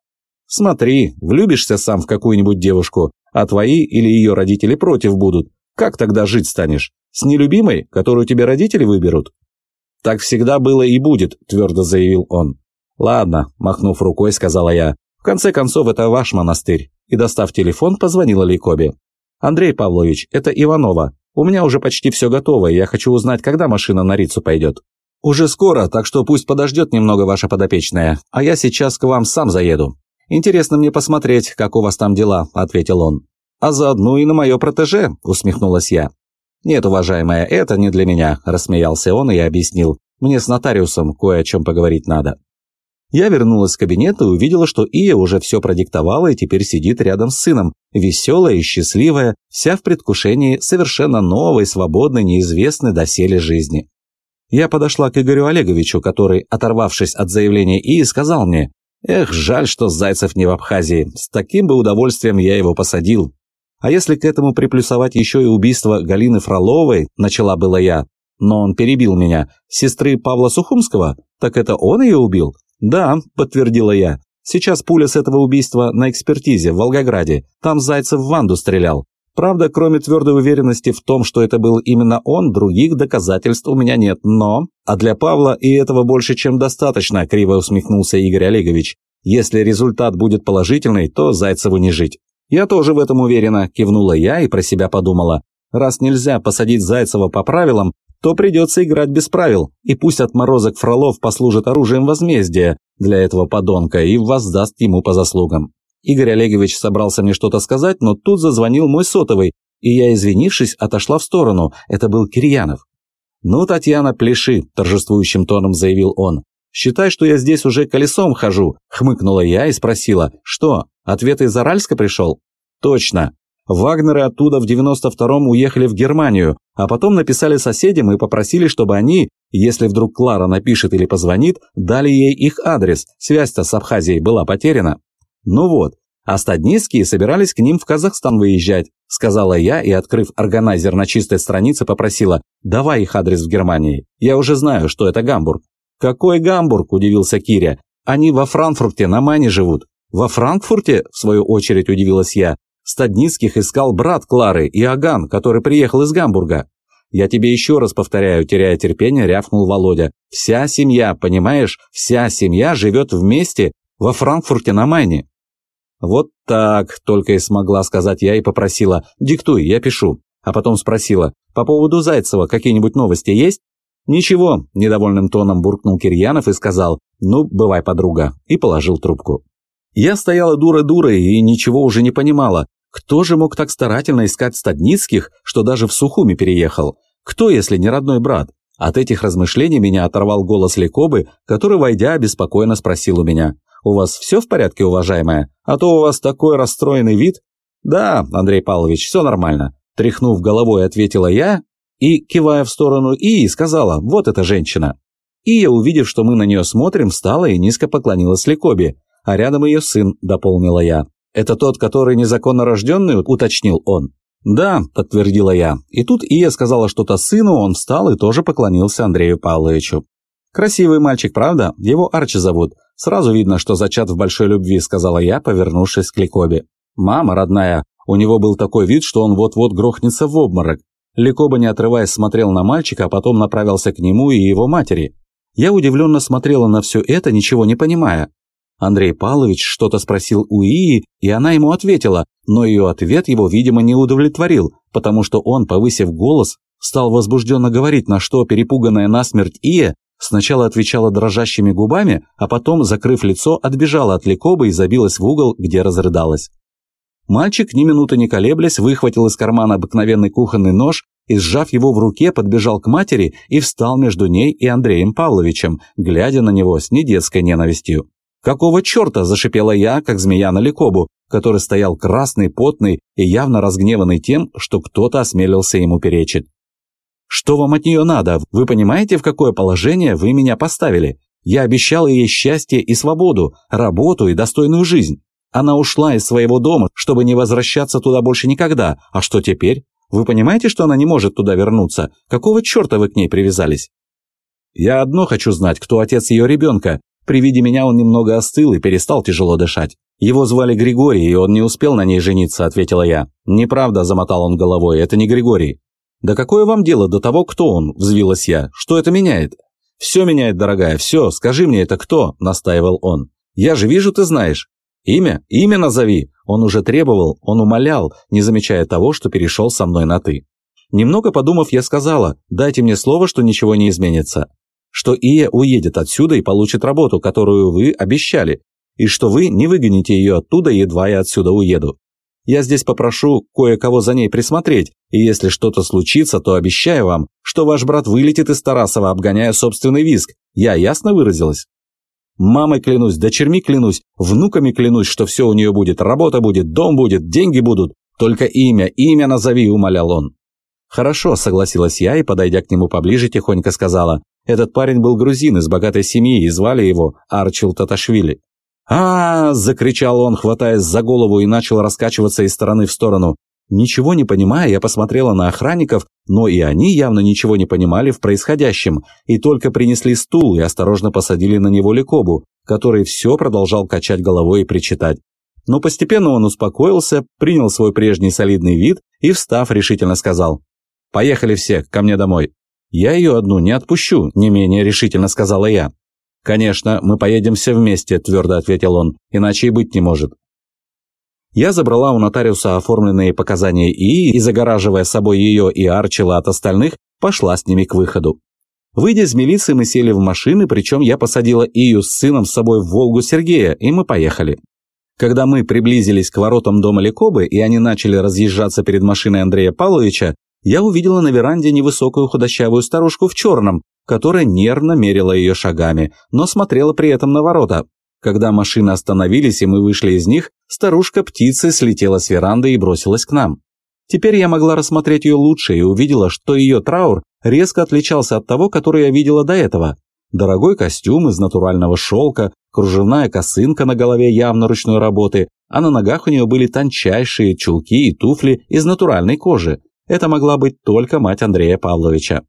Speaker 1: «Смотри, влюбишься сам в какую-нибудь девушку, а твои или ее родители против будут. Как тогда жить станешь? С нелюбимой, которую тебе родители выберут?» «Так всегда было и будет», – твердо заявил он. «Ладно», – махнув рукой, сказала я. «В конце концов, это ваш монастырь. И, достав телефон, позвонила Лейкобе. «Андрей Павлович, это Иванова. У меня уже почти все готово, и я хочу узнать, когда машина на Рицу пойдет». «Уже скоро, так что пусть подождет немного ваша подопечная, а я сейчас к вам сам заеду». «Интересно мне посмотреть, как у вас там дела», – ответил он. «А заодно и на мое протеже», – усмехнулась я. «Нет, уважаемая, это не для меня», – рассмеялся он и объяснил. «Мне с нотариусом кое о чем поговорить надо». Я вернулась в кабинет и увидела, что Ия уже все продиктовала и теперь сидит рядом с сыном, веселая и счастливая, вся в предвкушении совершенно новой, свободной, неизвестной доселе жизни. Я подошла к Игорю Олеговичу, который, оторвавшись от заявления Ии, сказал мне, «Эх, жаль, что Зайцев не в Абхазии. С таким бы удовольствием я его посадил». А если к этому приплюсовать еще и убийство Галины Фроловой, начала было я, но он перебил меня, сестры Павла Сухумского, так это он ее убил? «Да», – подтвердила я. «Сейчас пуля с этого убийства на экспертизе в Волгограде. Там Зайцев в Ванду стрелял. Правда, кроме твердой уверенности в том, что это был именно он, других доказательств у меня нет. Но... А для Павла и этого больше, чем достаточно», – криво усмехнулся Игорь Олегович. «Если результат будет положительный, то Зайцеву не жить». «Я тоже в этом уверена», – кивнула я и про себя подумала. «Раз нельзя посадить Зайцева по правилам, то придется играть без правил, и пусть отморозок Фролов послужит оружием возмездия для этого подонка и воздаст ему по заслугам. Игорь Олегович собрался мне что-то сказать, но тут зазвонил мой сотовый, и я, извинившись, отошла в сторону. Это был Кирьянов. «Ну, Татьяна, пляши», – торжествующим тоном заявил он. «Считай, что я здесь уже колесом хожу», – хмыкнула я и спросила. «Что, ответ из Аральска пришел?» «Точно. Вагнеры оттуда в 92-м уехали в Германию, а потом написали соседям и попросили, чтобы они, если вдруг Клара напишет или позвонит, дали ей их адрес, связь-то с Абхазией была потеряна. Ну вот, а стадницкие собирались к ним в Казахстан выезжать, сказала я и, открыв органайзер на чистой странице, попросила «давай их адрес в Германии, я уже знаю, что это Гамбург». «Какой Гамбург?» – удивился Киря. «Они во Франкфурте на Мане живут». «Во Франкфурте?» – в свою очередь удивилась я. Стадницких искал брат Клары, Иоганн, который приехал из Гамбурга. Я тебе еще раз повторяю, теряя терпение, рявкнул Володя. Вся семья, понимаешь, вся семья живет вместе во Франкфурте на Майне. Вот так, только и смогла сказать я и попросила. Диктуй, я пишу. А потом спросила, по поводу Зайцева какие-нибудь новости есть? «Ничего», – недовольным тоном буркнул Кирьянов и сказал «Ну, бывай, подруга», и положил трубку. Я стояла дура-дурой и ничего уже не понимала. Кто же мог так старательно искать Стадницких, что даже в Сухуми переехал? Кто, если не родной брат? От этих размышлений меня оторвал голос Лекобы, который, войдя, беспокойно спросил у меня. «У вас все в порядке, уважаемая? А то у вас такой расстроенный вид». «Да, Андрей Павлович, все нормально», – тряхнув головой, ответила я и, кивая в сторону Ии, сказала «Вот эта женщина». Ия, увидев, что мы на нее смотрим, встала и низко поклонилась Лекобе, а рядом ее сын, дополнила я. «Это тот, который незаконно рожденный?» – уточнил он. «Да», – подтвердила я. И тут Ия сказала что-то сыну, он встал и тоже поклонился Андрею Павловичу. «Красивый мальчик, правда? Его Арчи зовут. Сразу видно, что зачат в большой любви», – сказала я, повернувшись к Ликобе. «Мама, родная, у него был такой вид, что он вот-вот грохнется в обморок». Ликоба, не отрываясь, смотрел на мальчика, а потом направился к нему и его матери. Я удивленно смотрела на все это, ничего не понимая. Андрей Павлович что-то спросил у Ии, и она ему ответила, но ее ответ его, видимо, не удовлетворил, потому что он, повысив голос, стал возбужденно говорить, на что перепуганная насмерть Ия сначала отвечала дрожащими губами, а потом, закрыв лицо, отбежала от Лекобы и забилась в угол, где разрыдалась. Мальчик, ни минуты не колеблясь, выхватил из кармана обыкновенный кухонный нож и, сжав его в руке, подбежал к матери и встал между ней и Андреем Павловичем, глядя на него с недетской ненавистью. «Какого черта?» – зашипела я, как змея на Ликобу, который стоял красный, потный и явно разгневанный тем, что кто-то осмелился ему перечить. «Что вам от нее надо? Вы понимаете, в какое положение вы меня поставили? Я обещал ей счастье и свободу, работу и достойную жизнь. Она ушла из своего дома, чтобы не возвращаться туда больше никогда. А что теперь? Вы понимаете, что она не может туда вернуться? Какого черта вы к ней привязались?» «Я одно хочу знать, кто отец ее ребенка, при виде меня он немного остыл и перестал тяжело дышать. «Его звали Григорий, и он не успел на ней жениться», – ответила я. «Неправда», – замотал он головой, – «это не Григорий». «Да какое вам дело до того, кто он?» – взвилась я. «Что это меняет?» «Все меняет, дорогая, все. Скажи мне, это кто?» – настаивал он. «Я же вижу, ты знаешь».
Speaker 2: Имя? Имя назови!» Он уже требовал, он умолял, не замечая того, что перешел со мной на «ты». Немного подумав, я сказала, дайте мне слово, что ничего не изменится. Что Ия уедет отсюда и получит работу, которую вы обещали, и что вы не выгоните ее оттуда, едва я отсюда уеду. Я здесь попрошу кое-кого за ней присмотреть, и если что-то случится, то обещаю вам, что ваш брат вылетит из Тарасова, обгоняя собственный виск. Я ясно выразилась? Мамой клянусь, дочерьми клянусь, внуками клянусь, что все у нее будет, работа будет, дом будет, деньги будут. Только имя, имя назови, умолял он. Хорошо, согласилась я и, подойдя к нему поближе, тихонько сказала. Этот парень был грузин из богатой семьи, и звали его Арчил Таташвили а, закричал он, хватаясь за голову и начал раскачиваться из стороны в сторону. Ничего не понимая, я посмотрела на охранников, но и они явно ничего не понимали в происходящем, и только принесли стул и осторожно посадили на него Лекобу, который все продолжал качать головой и причитать. Но постепенно он успокоился, принял свой прежний солидный вид и, встав, решительно сказал «Поехали все, ко мне домой». «Я ее одну не отпущу», – не менее решительно сказала я. «Конечно, мы поедем все вместе», – твердо ответил он, – «иначе и быть не может». Я забрала у нотариуса оформленные показания ИИ и, загораживая собой ее и Арчила от остальных, пошла с ними к выходу. Выйдя из милиции, мы сели в машины, причем я посадила Ию с сыном с собой в «Волгу» Сергея, и мы поехали. Когда мы приблизились к воротам дома Лекобы, и они начали разъезжаться перед машиной Андрея Павловича, я увидела на веранде невысокую худощавую старушку в черном, которая нервно мерила ее шагами, но смотрела при этом на ворота. Когда машины остановились и мы вышли из них, старушка птицы слетела с веранды и бросилась к нам. Теперь я могла рассмотреть ее лучше и увидела, что ее траур резко отличался от того, который я видела до этого. Дорогой костюм из натурального шелка, кружевная косынка на голове явно ручной работы, а на ногах у нее были тончайшие чулки и туфли из натуральной кожи. Это могла быть только мать Андрея Павловича.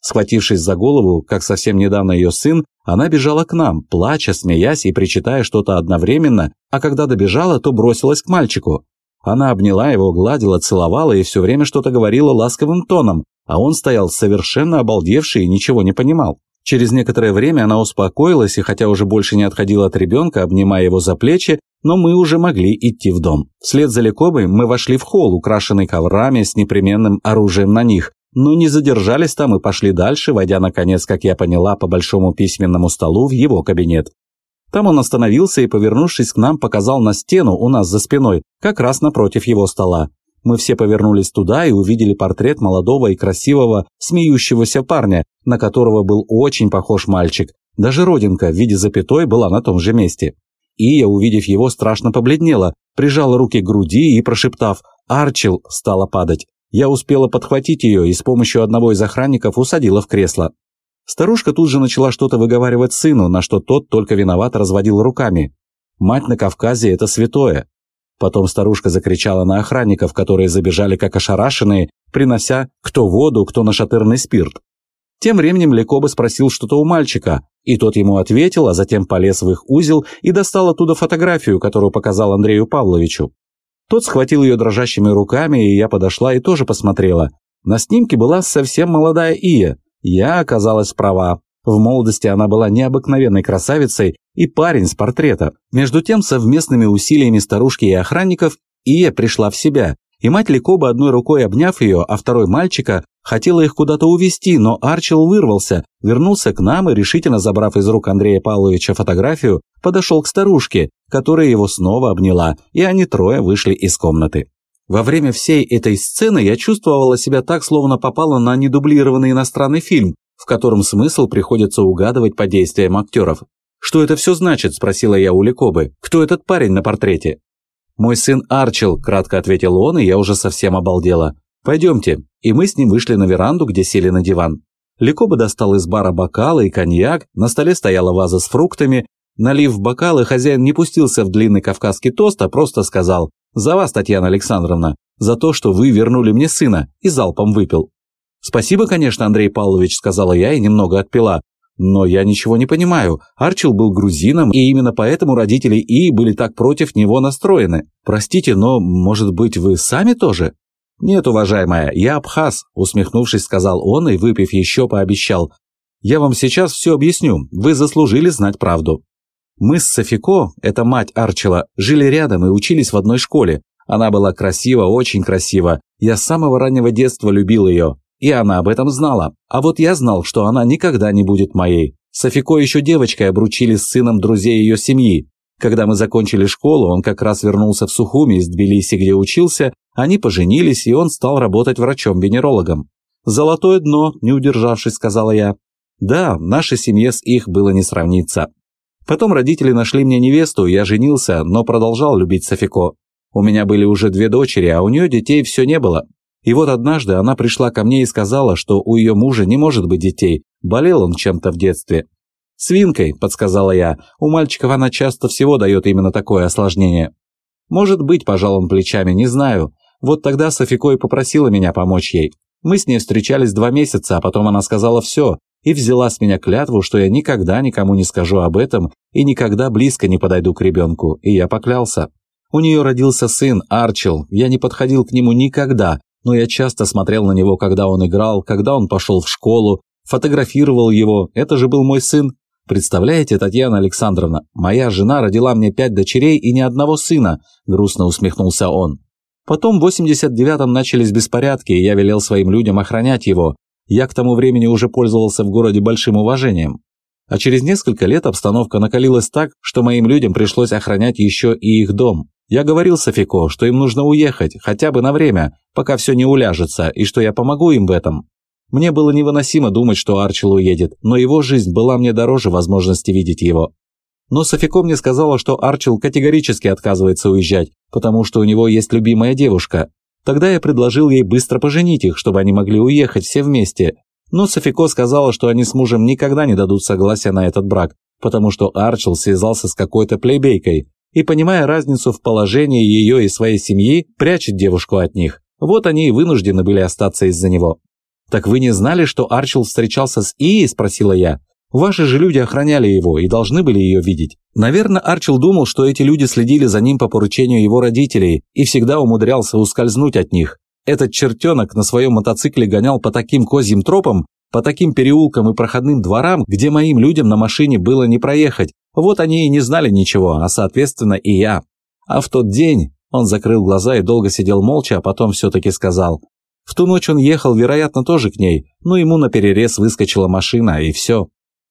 Speaker 2: Схватившись за голову, как совсем недавно ее сын, она бежала к нам, плача, смеясь и причитая что-то одновременно, а когда добежала, то бросилась к мальчику. Она обняла его, гладила, целовала и все время что-то говорила ласковым тоном, а он стоял совершенно обалдевший и ничего не понимал. Через некоторое время она успокоилась и хотя уже больше не отходила от ребенка, обнимая его за плечи, но мы уже могли идти в дом. Вслед за Лекобой мы вошли в холл, украшенный коврами с непременным оружием на них, но не задержались там и пошли дальше, войдя, наконец, как я поняла, по большому письменному столу в его кабинет. Там он остановился и, повернувшись к нам, показал на стену у нас за спиной, как раз напротив его стола. Мы все повернулись туда и увидели портрет молодого и красивого, смеющегося парня, на которого был очень похож мальчик. Даже родинка в виде запятой была на том же месте. Ия, увидев его, страшно побледнела, прижала руки к груди и, прошептав «Арчил», стала падать. Я успела подхватить ее и с помощью одного из охранников усадила в кресло. Старушка тут же начала что-то выговаривать сыну, на что тот только виноват разводил руками. Мать на Кавказе – это святое. Потом старушка закричала на охранников, которые забежали как ошарашенные, принося кто воду, кто нашатырный спирт. Тем временем Лекоба спросил что-то у мальчика, и тот ему ответил, а затем полез в их узел и достал оттуда фотографию, которую показал Андрею Павловичу. Тот схватил ее дрожащими руками, и я подошла и тоже посмотрела. На снимке была совсем молодая Ия. Я оказалась права. В молодости она была необыкновенной красавицей и парень с портрета. Между тем, совместными усилиями старушки и охранников, Ия пришла в себя, и мать Ликоба одной рукой обняв ее, а второй мальчика, Хотела их куда-то увезти, но Арчил вырвался, вернулся к нам и, решительно забрав из рук Андрея Павловича фотографию, подошел к старушке, которая его снова обняла, и они трое вышли из комнаты. Во время всей этой сцены я чувствовала себя так, словно попала на недублированный иностранный фильм, в котором смысл приходится угадывать по действиям актеров. «Что это все значит?» – спросила я у Лекобы. «Кто этот парень на портрете?» «Мой сын Арчил», – кратко ответил он, и я уже совсем обалдела. «Пойдемте». И мы с ним вышли на веранду, где сели на диван. Ликоба достал из бара бокалы и коньяк, на столе стояла ваза с фруктами. Налив бокалы, хозяин не пустился в длинный кавказский тост, а просто сказал «За вас, Татьяна Александровна, за то, что вы вернули мне сына», и залпом выпил. «Спасибо, конечно, Андрей Павлович», — сказала я и немного отпила. «Но я ничего не понимаю. Арчил был грузином, и именно поэтому родители И были так против него настроены. Простите, но, может быть, вы сами тоже?» «Нет, уважаемая, я абхаз», – усмехнувшись, сказал он и, выпив еще, пообещал. «Я вам сейчас все объясню, вы заслужили знать правду». Мы с Софико, это мать Арчела, жили рядом и учились в одной школе. Она была красива, очень красива. Я с самого раннего детства любил ее. И она об этом знала. А вот я знал, что она никогда не будет моей. Софико еще девочкой обручили с сыном друзей ее семьи. Когда мы закончили школу, он как раз вернулся в Сухуми из Тбилиси, где учился, они поженились, и он стал работать врачом-венерологом. «Золотое дно», – не удержавшись, сказала я. «Да, нашей семье с их было не сравниться». Потом родители нашли мне невесту, я женился, но продолжал любить Софико. У меня были уже две дочери, а у нее детей все не было. И вот однажды она пришла ко мне и сказала, что у ее мужа не может быть детей, болел он чем-то в детстве. «Свинкой», – подсказала я, – «у мальчиков она часто всего дает именно такое осложнение». «Может быть», – пожал он плечами, – «не знаю». Вот тогда Софико и попросила меня помочь ей. Мы с ней встречались два месяца, а потом она сказала «все», и взяла с меня клятву, что я никогда никому не скажу об этом и никогда близко не подойду к ребенку, и я поклялся. У нее родился сын, Арчил, я не подходил к нему никогда, но я часто смотрел на него, когда он играл, когда он пошел в школу, фотографировал его, это же был мой сын. Представляете, Татьяна Александровна, моя жена родила мне пять дочерей и ни одного сына, грустно усмехнулся он. Потом в 89-м начались беспорядки, и я велел своим людям охранять его, я к тому времени уже пользовался в городе большим уважением. А через несколько лет обстановка накалилась так, что моим людям пришлось охранять еще и их дом. Я говорил Софико, что им нужно уехать, хотя бы на время, пока все не уляжется, и что я помогу им в этом. Мне было невыносимо думать, что Арчил уедет, но его жизнь была мне дороже возможности видеть его. Но Софико мне сказала, что Арчил категорически отказывается уезжать, потому что у него есть любимая девушка, Тогда я предложил ей быстро поженить их, чтобы они могли уехать все вместе. Но Софико сказала, что они с мужем никогда не дадут согласия на этот брак, потому что Арчил связался с какой-то плейбейкой и, понимая разницу в положении ее и своей семьи, прячет девушку от них. Вот они и вынуждены были остаться из-за него. «Так вы не знали, что Арчил встречался с Ией?» – спросила я. Ваши же люди охраняли его и должны были ее видеть. Наверное, Арчил думал, что эти люди следили за ним по поручению его родителей и всегда умудрялся ускользнуть от них. Этот чертенок на своем мотоцикле гонял по таким козьим тропам, по таким переулкам и проходным дворам, где моим людям на машине было не проехать. Вот они и не знали ничего, а соответственно и я. А в тот день он закрыл глаза и долго сидел молча, а потом все-таки сказал. В ту ночь он ехал, вероятно, тоже к ней, но ему на перерез выскочила машина, и все.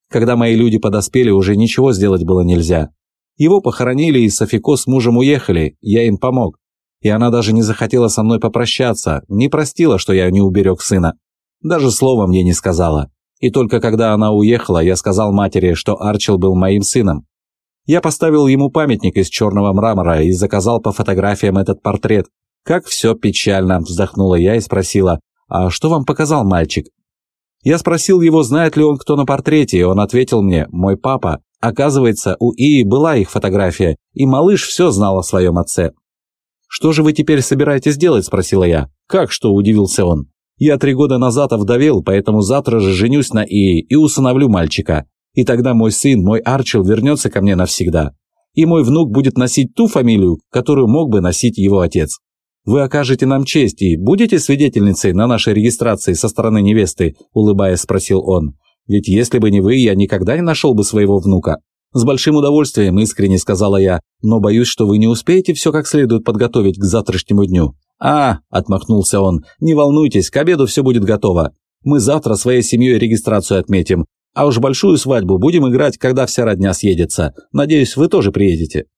Speaker 2: Когда мои люди подоспели, уже ничего сделать было нельзя. Его похоронили, и Софико с мужем уехали, я им помог. И она даже не захотела со мной попрощаться, не простила, что я не уберег сына. Даже слова мне не сказала. И только когда она уехала, я сказал матери, что Арчил был моим сыном. Я поставил ему памятник из черного мрамора и заказал по фотографиям этот портрет. Как все печально, вздохнула я и спросила, а что вам показал мальчик? Я спросил его, знает ли он, кто на портрете, и он ответил мне «мой папа». Оказывается, у Ии была их фотография, и малыш все знал о своем отце. «Что же вы теперь собираетесь делать?» – спросила я. «Как что?» – удивился он. «Я три года назад овдовел, поэтому завтра же женюсь на Ии и усыновлю мальчика. И тогда мой сын, мой Арчил, вернется ко мне навсегда. И мой внук будет носить ту фамилию, которую мог бы носить его отец. Вы окажете нам честь и будете свидетельницей на нашей регистрации со стороны невесты?» – улыбаясь, спросил он. «Ведь если бы не вы, я никогда не нашел бы своего внука». «С большим удовольствием», – искренне сказала я, «но боюсь, что вы не успеете все как следует подготовить к завтрашнему дню». «А», – отмахнулся он, – «не волнуйтесь, к обеду все будет готово. Мы завтра своей семьей регистрацию отметим, а уж большую свадьбу будем играть, когда вся родня съедется. Надеюсь, вы тоже приедете».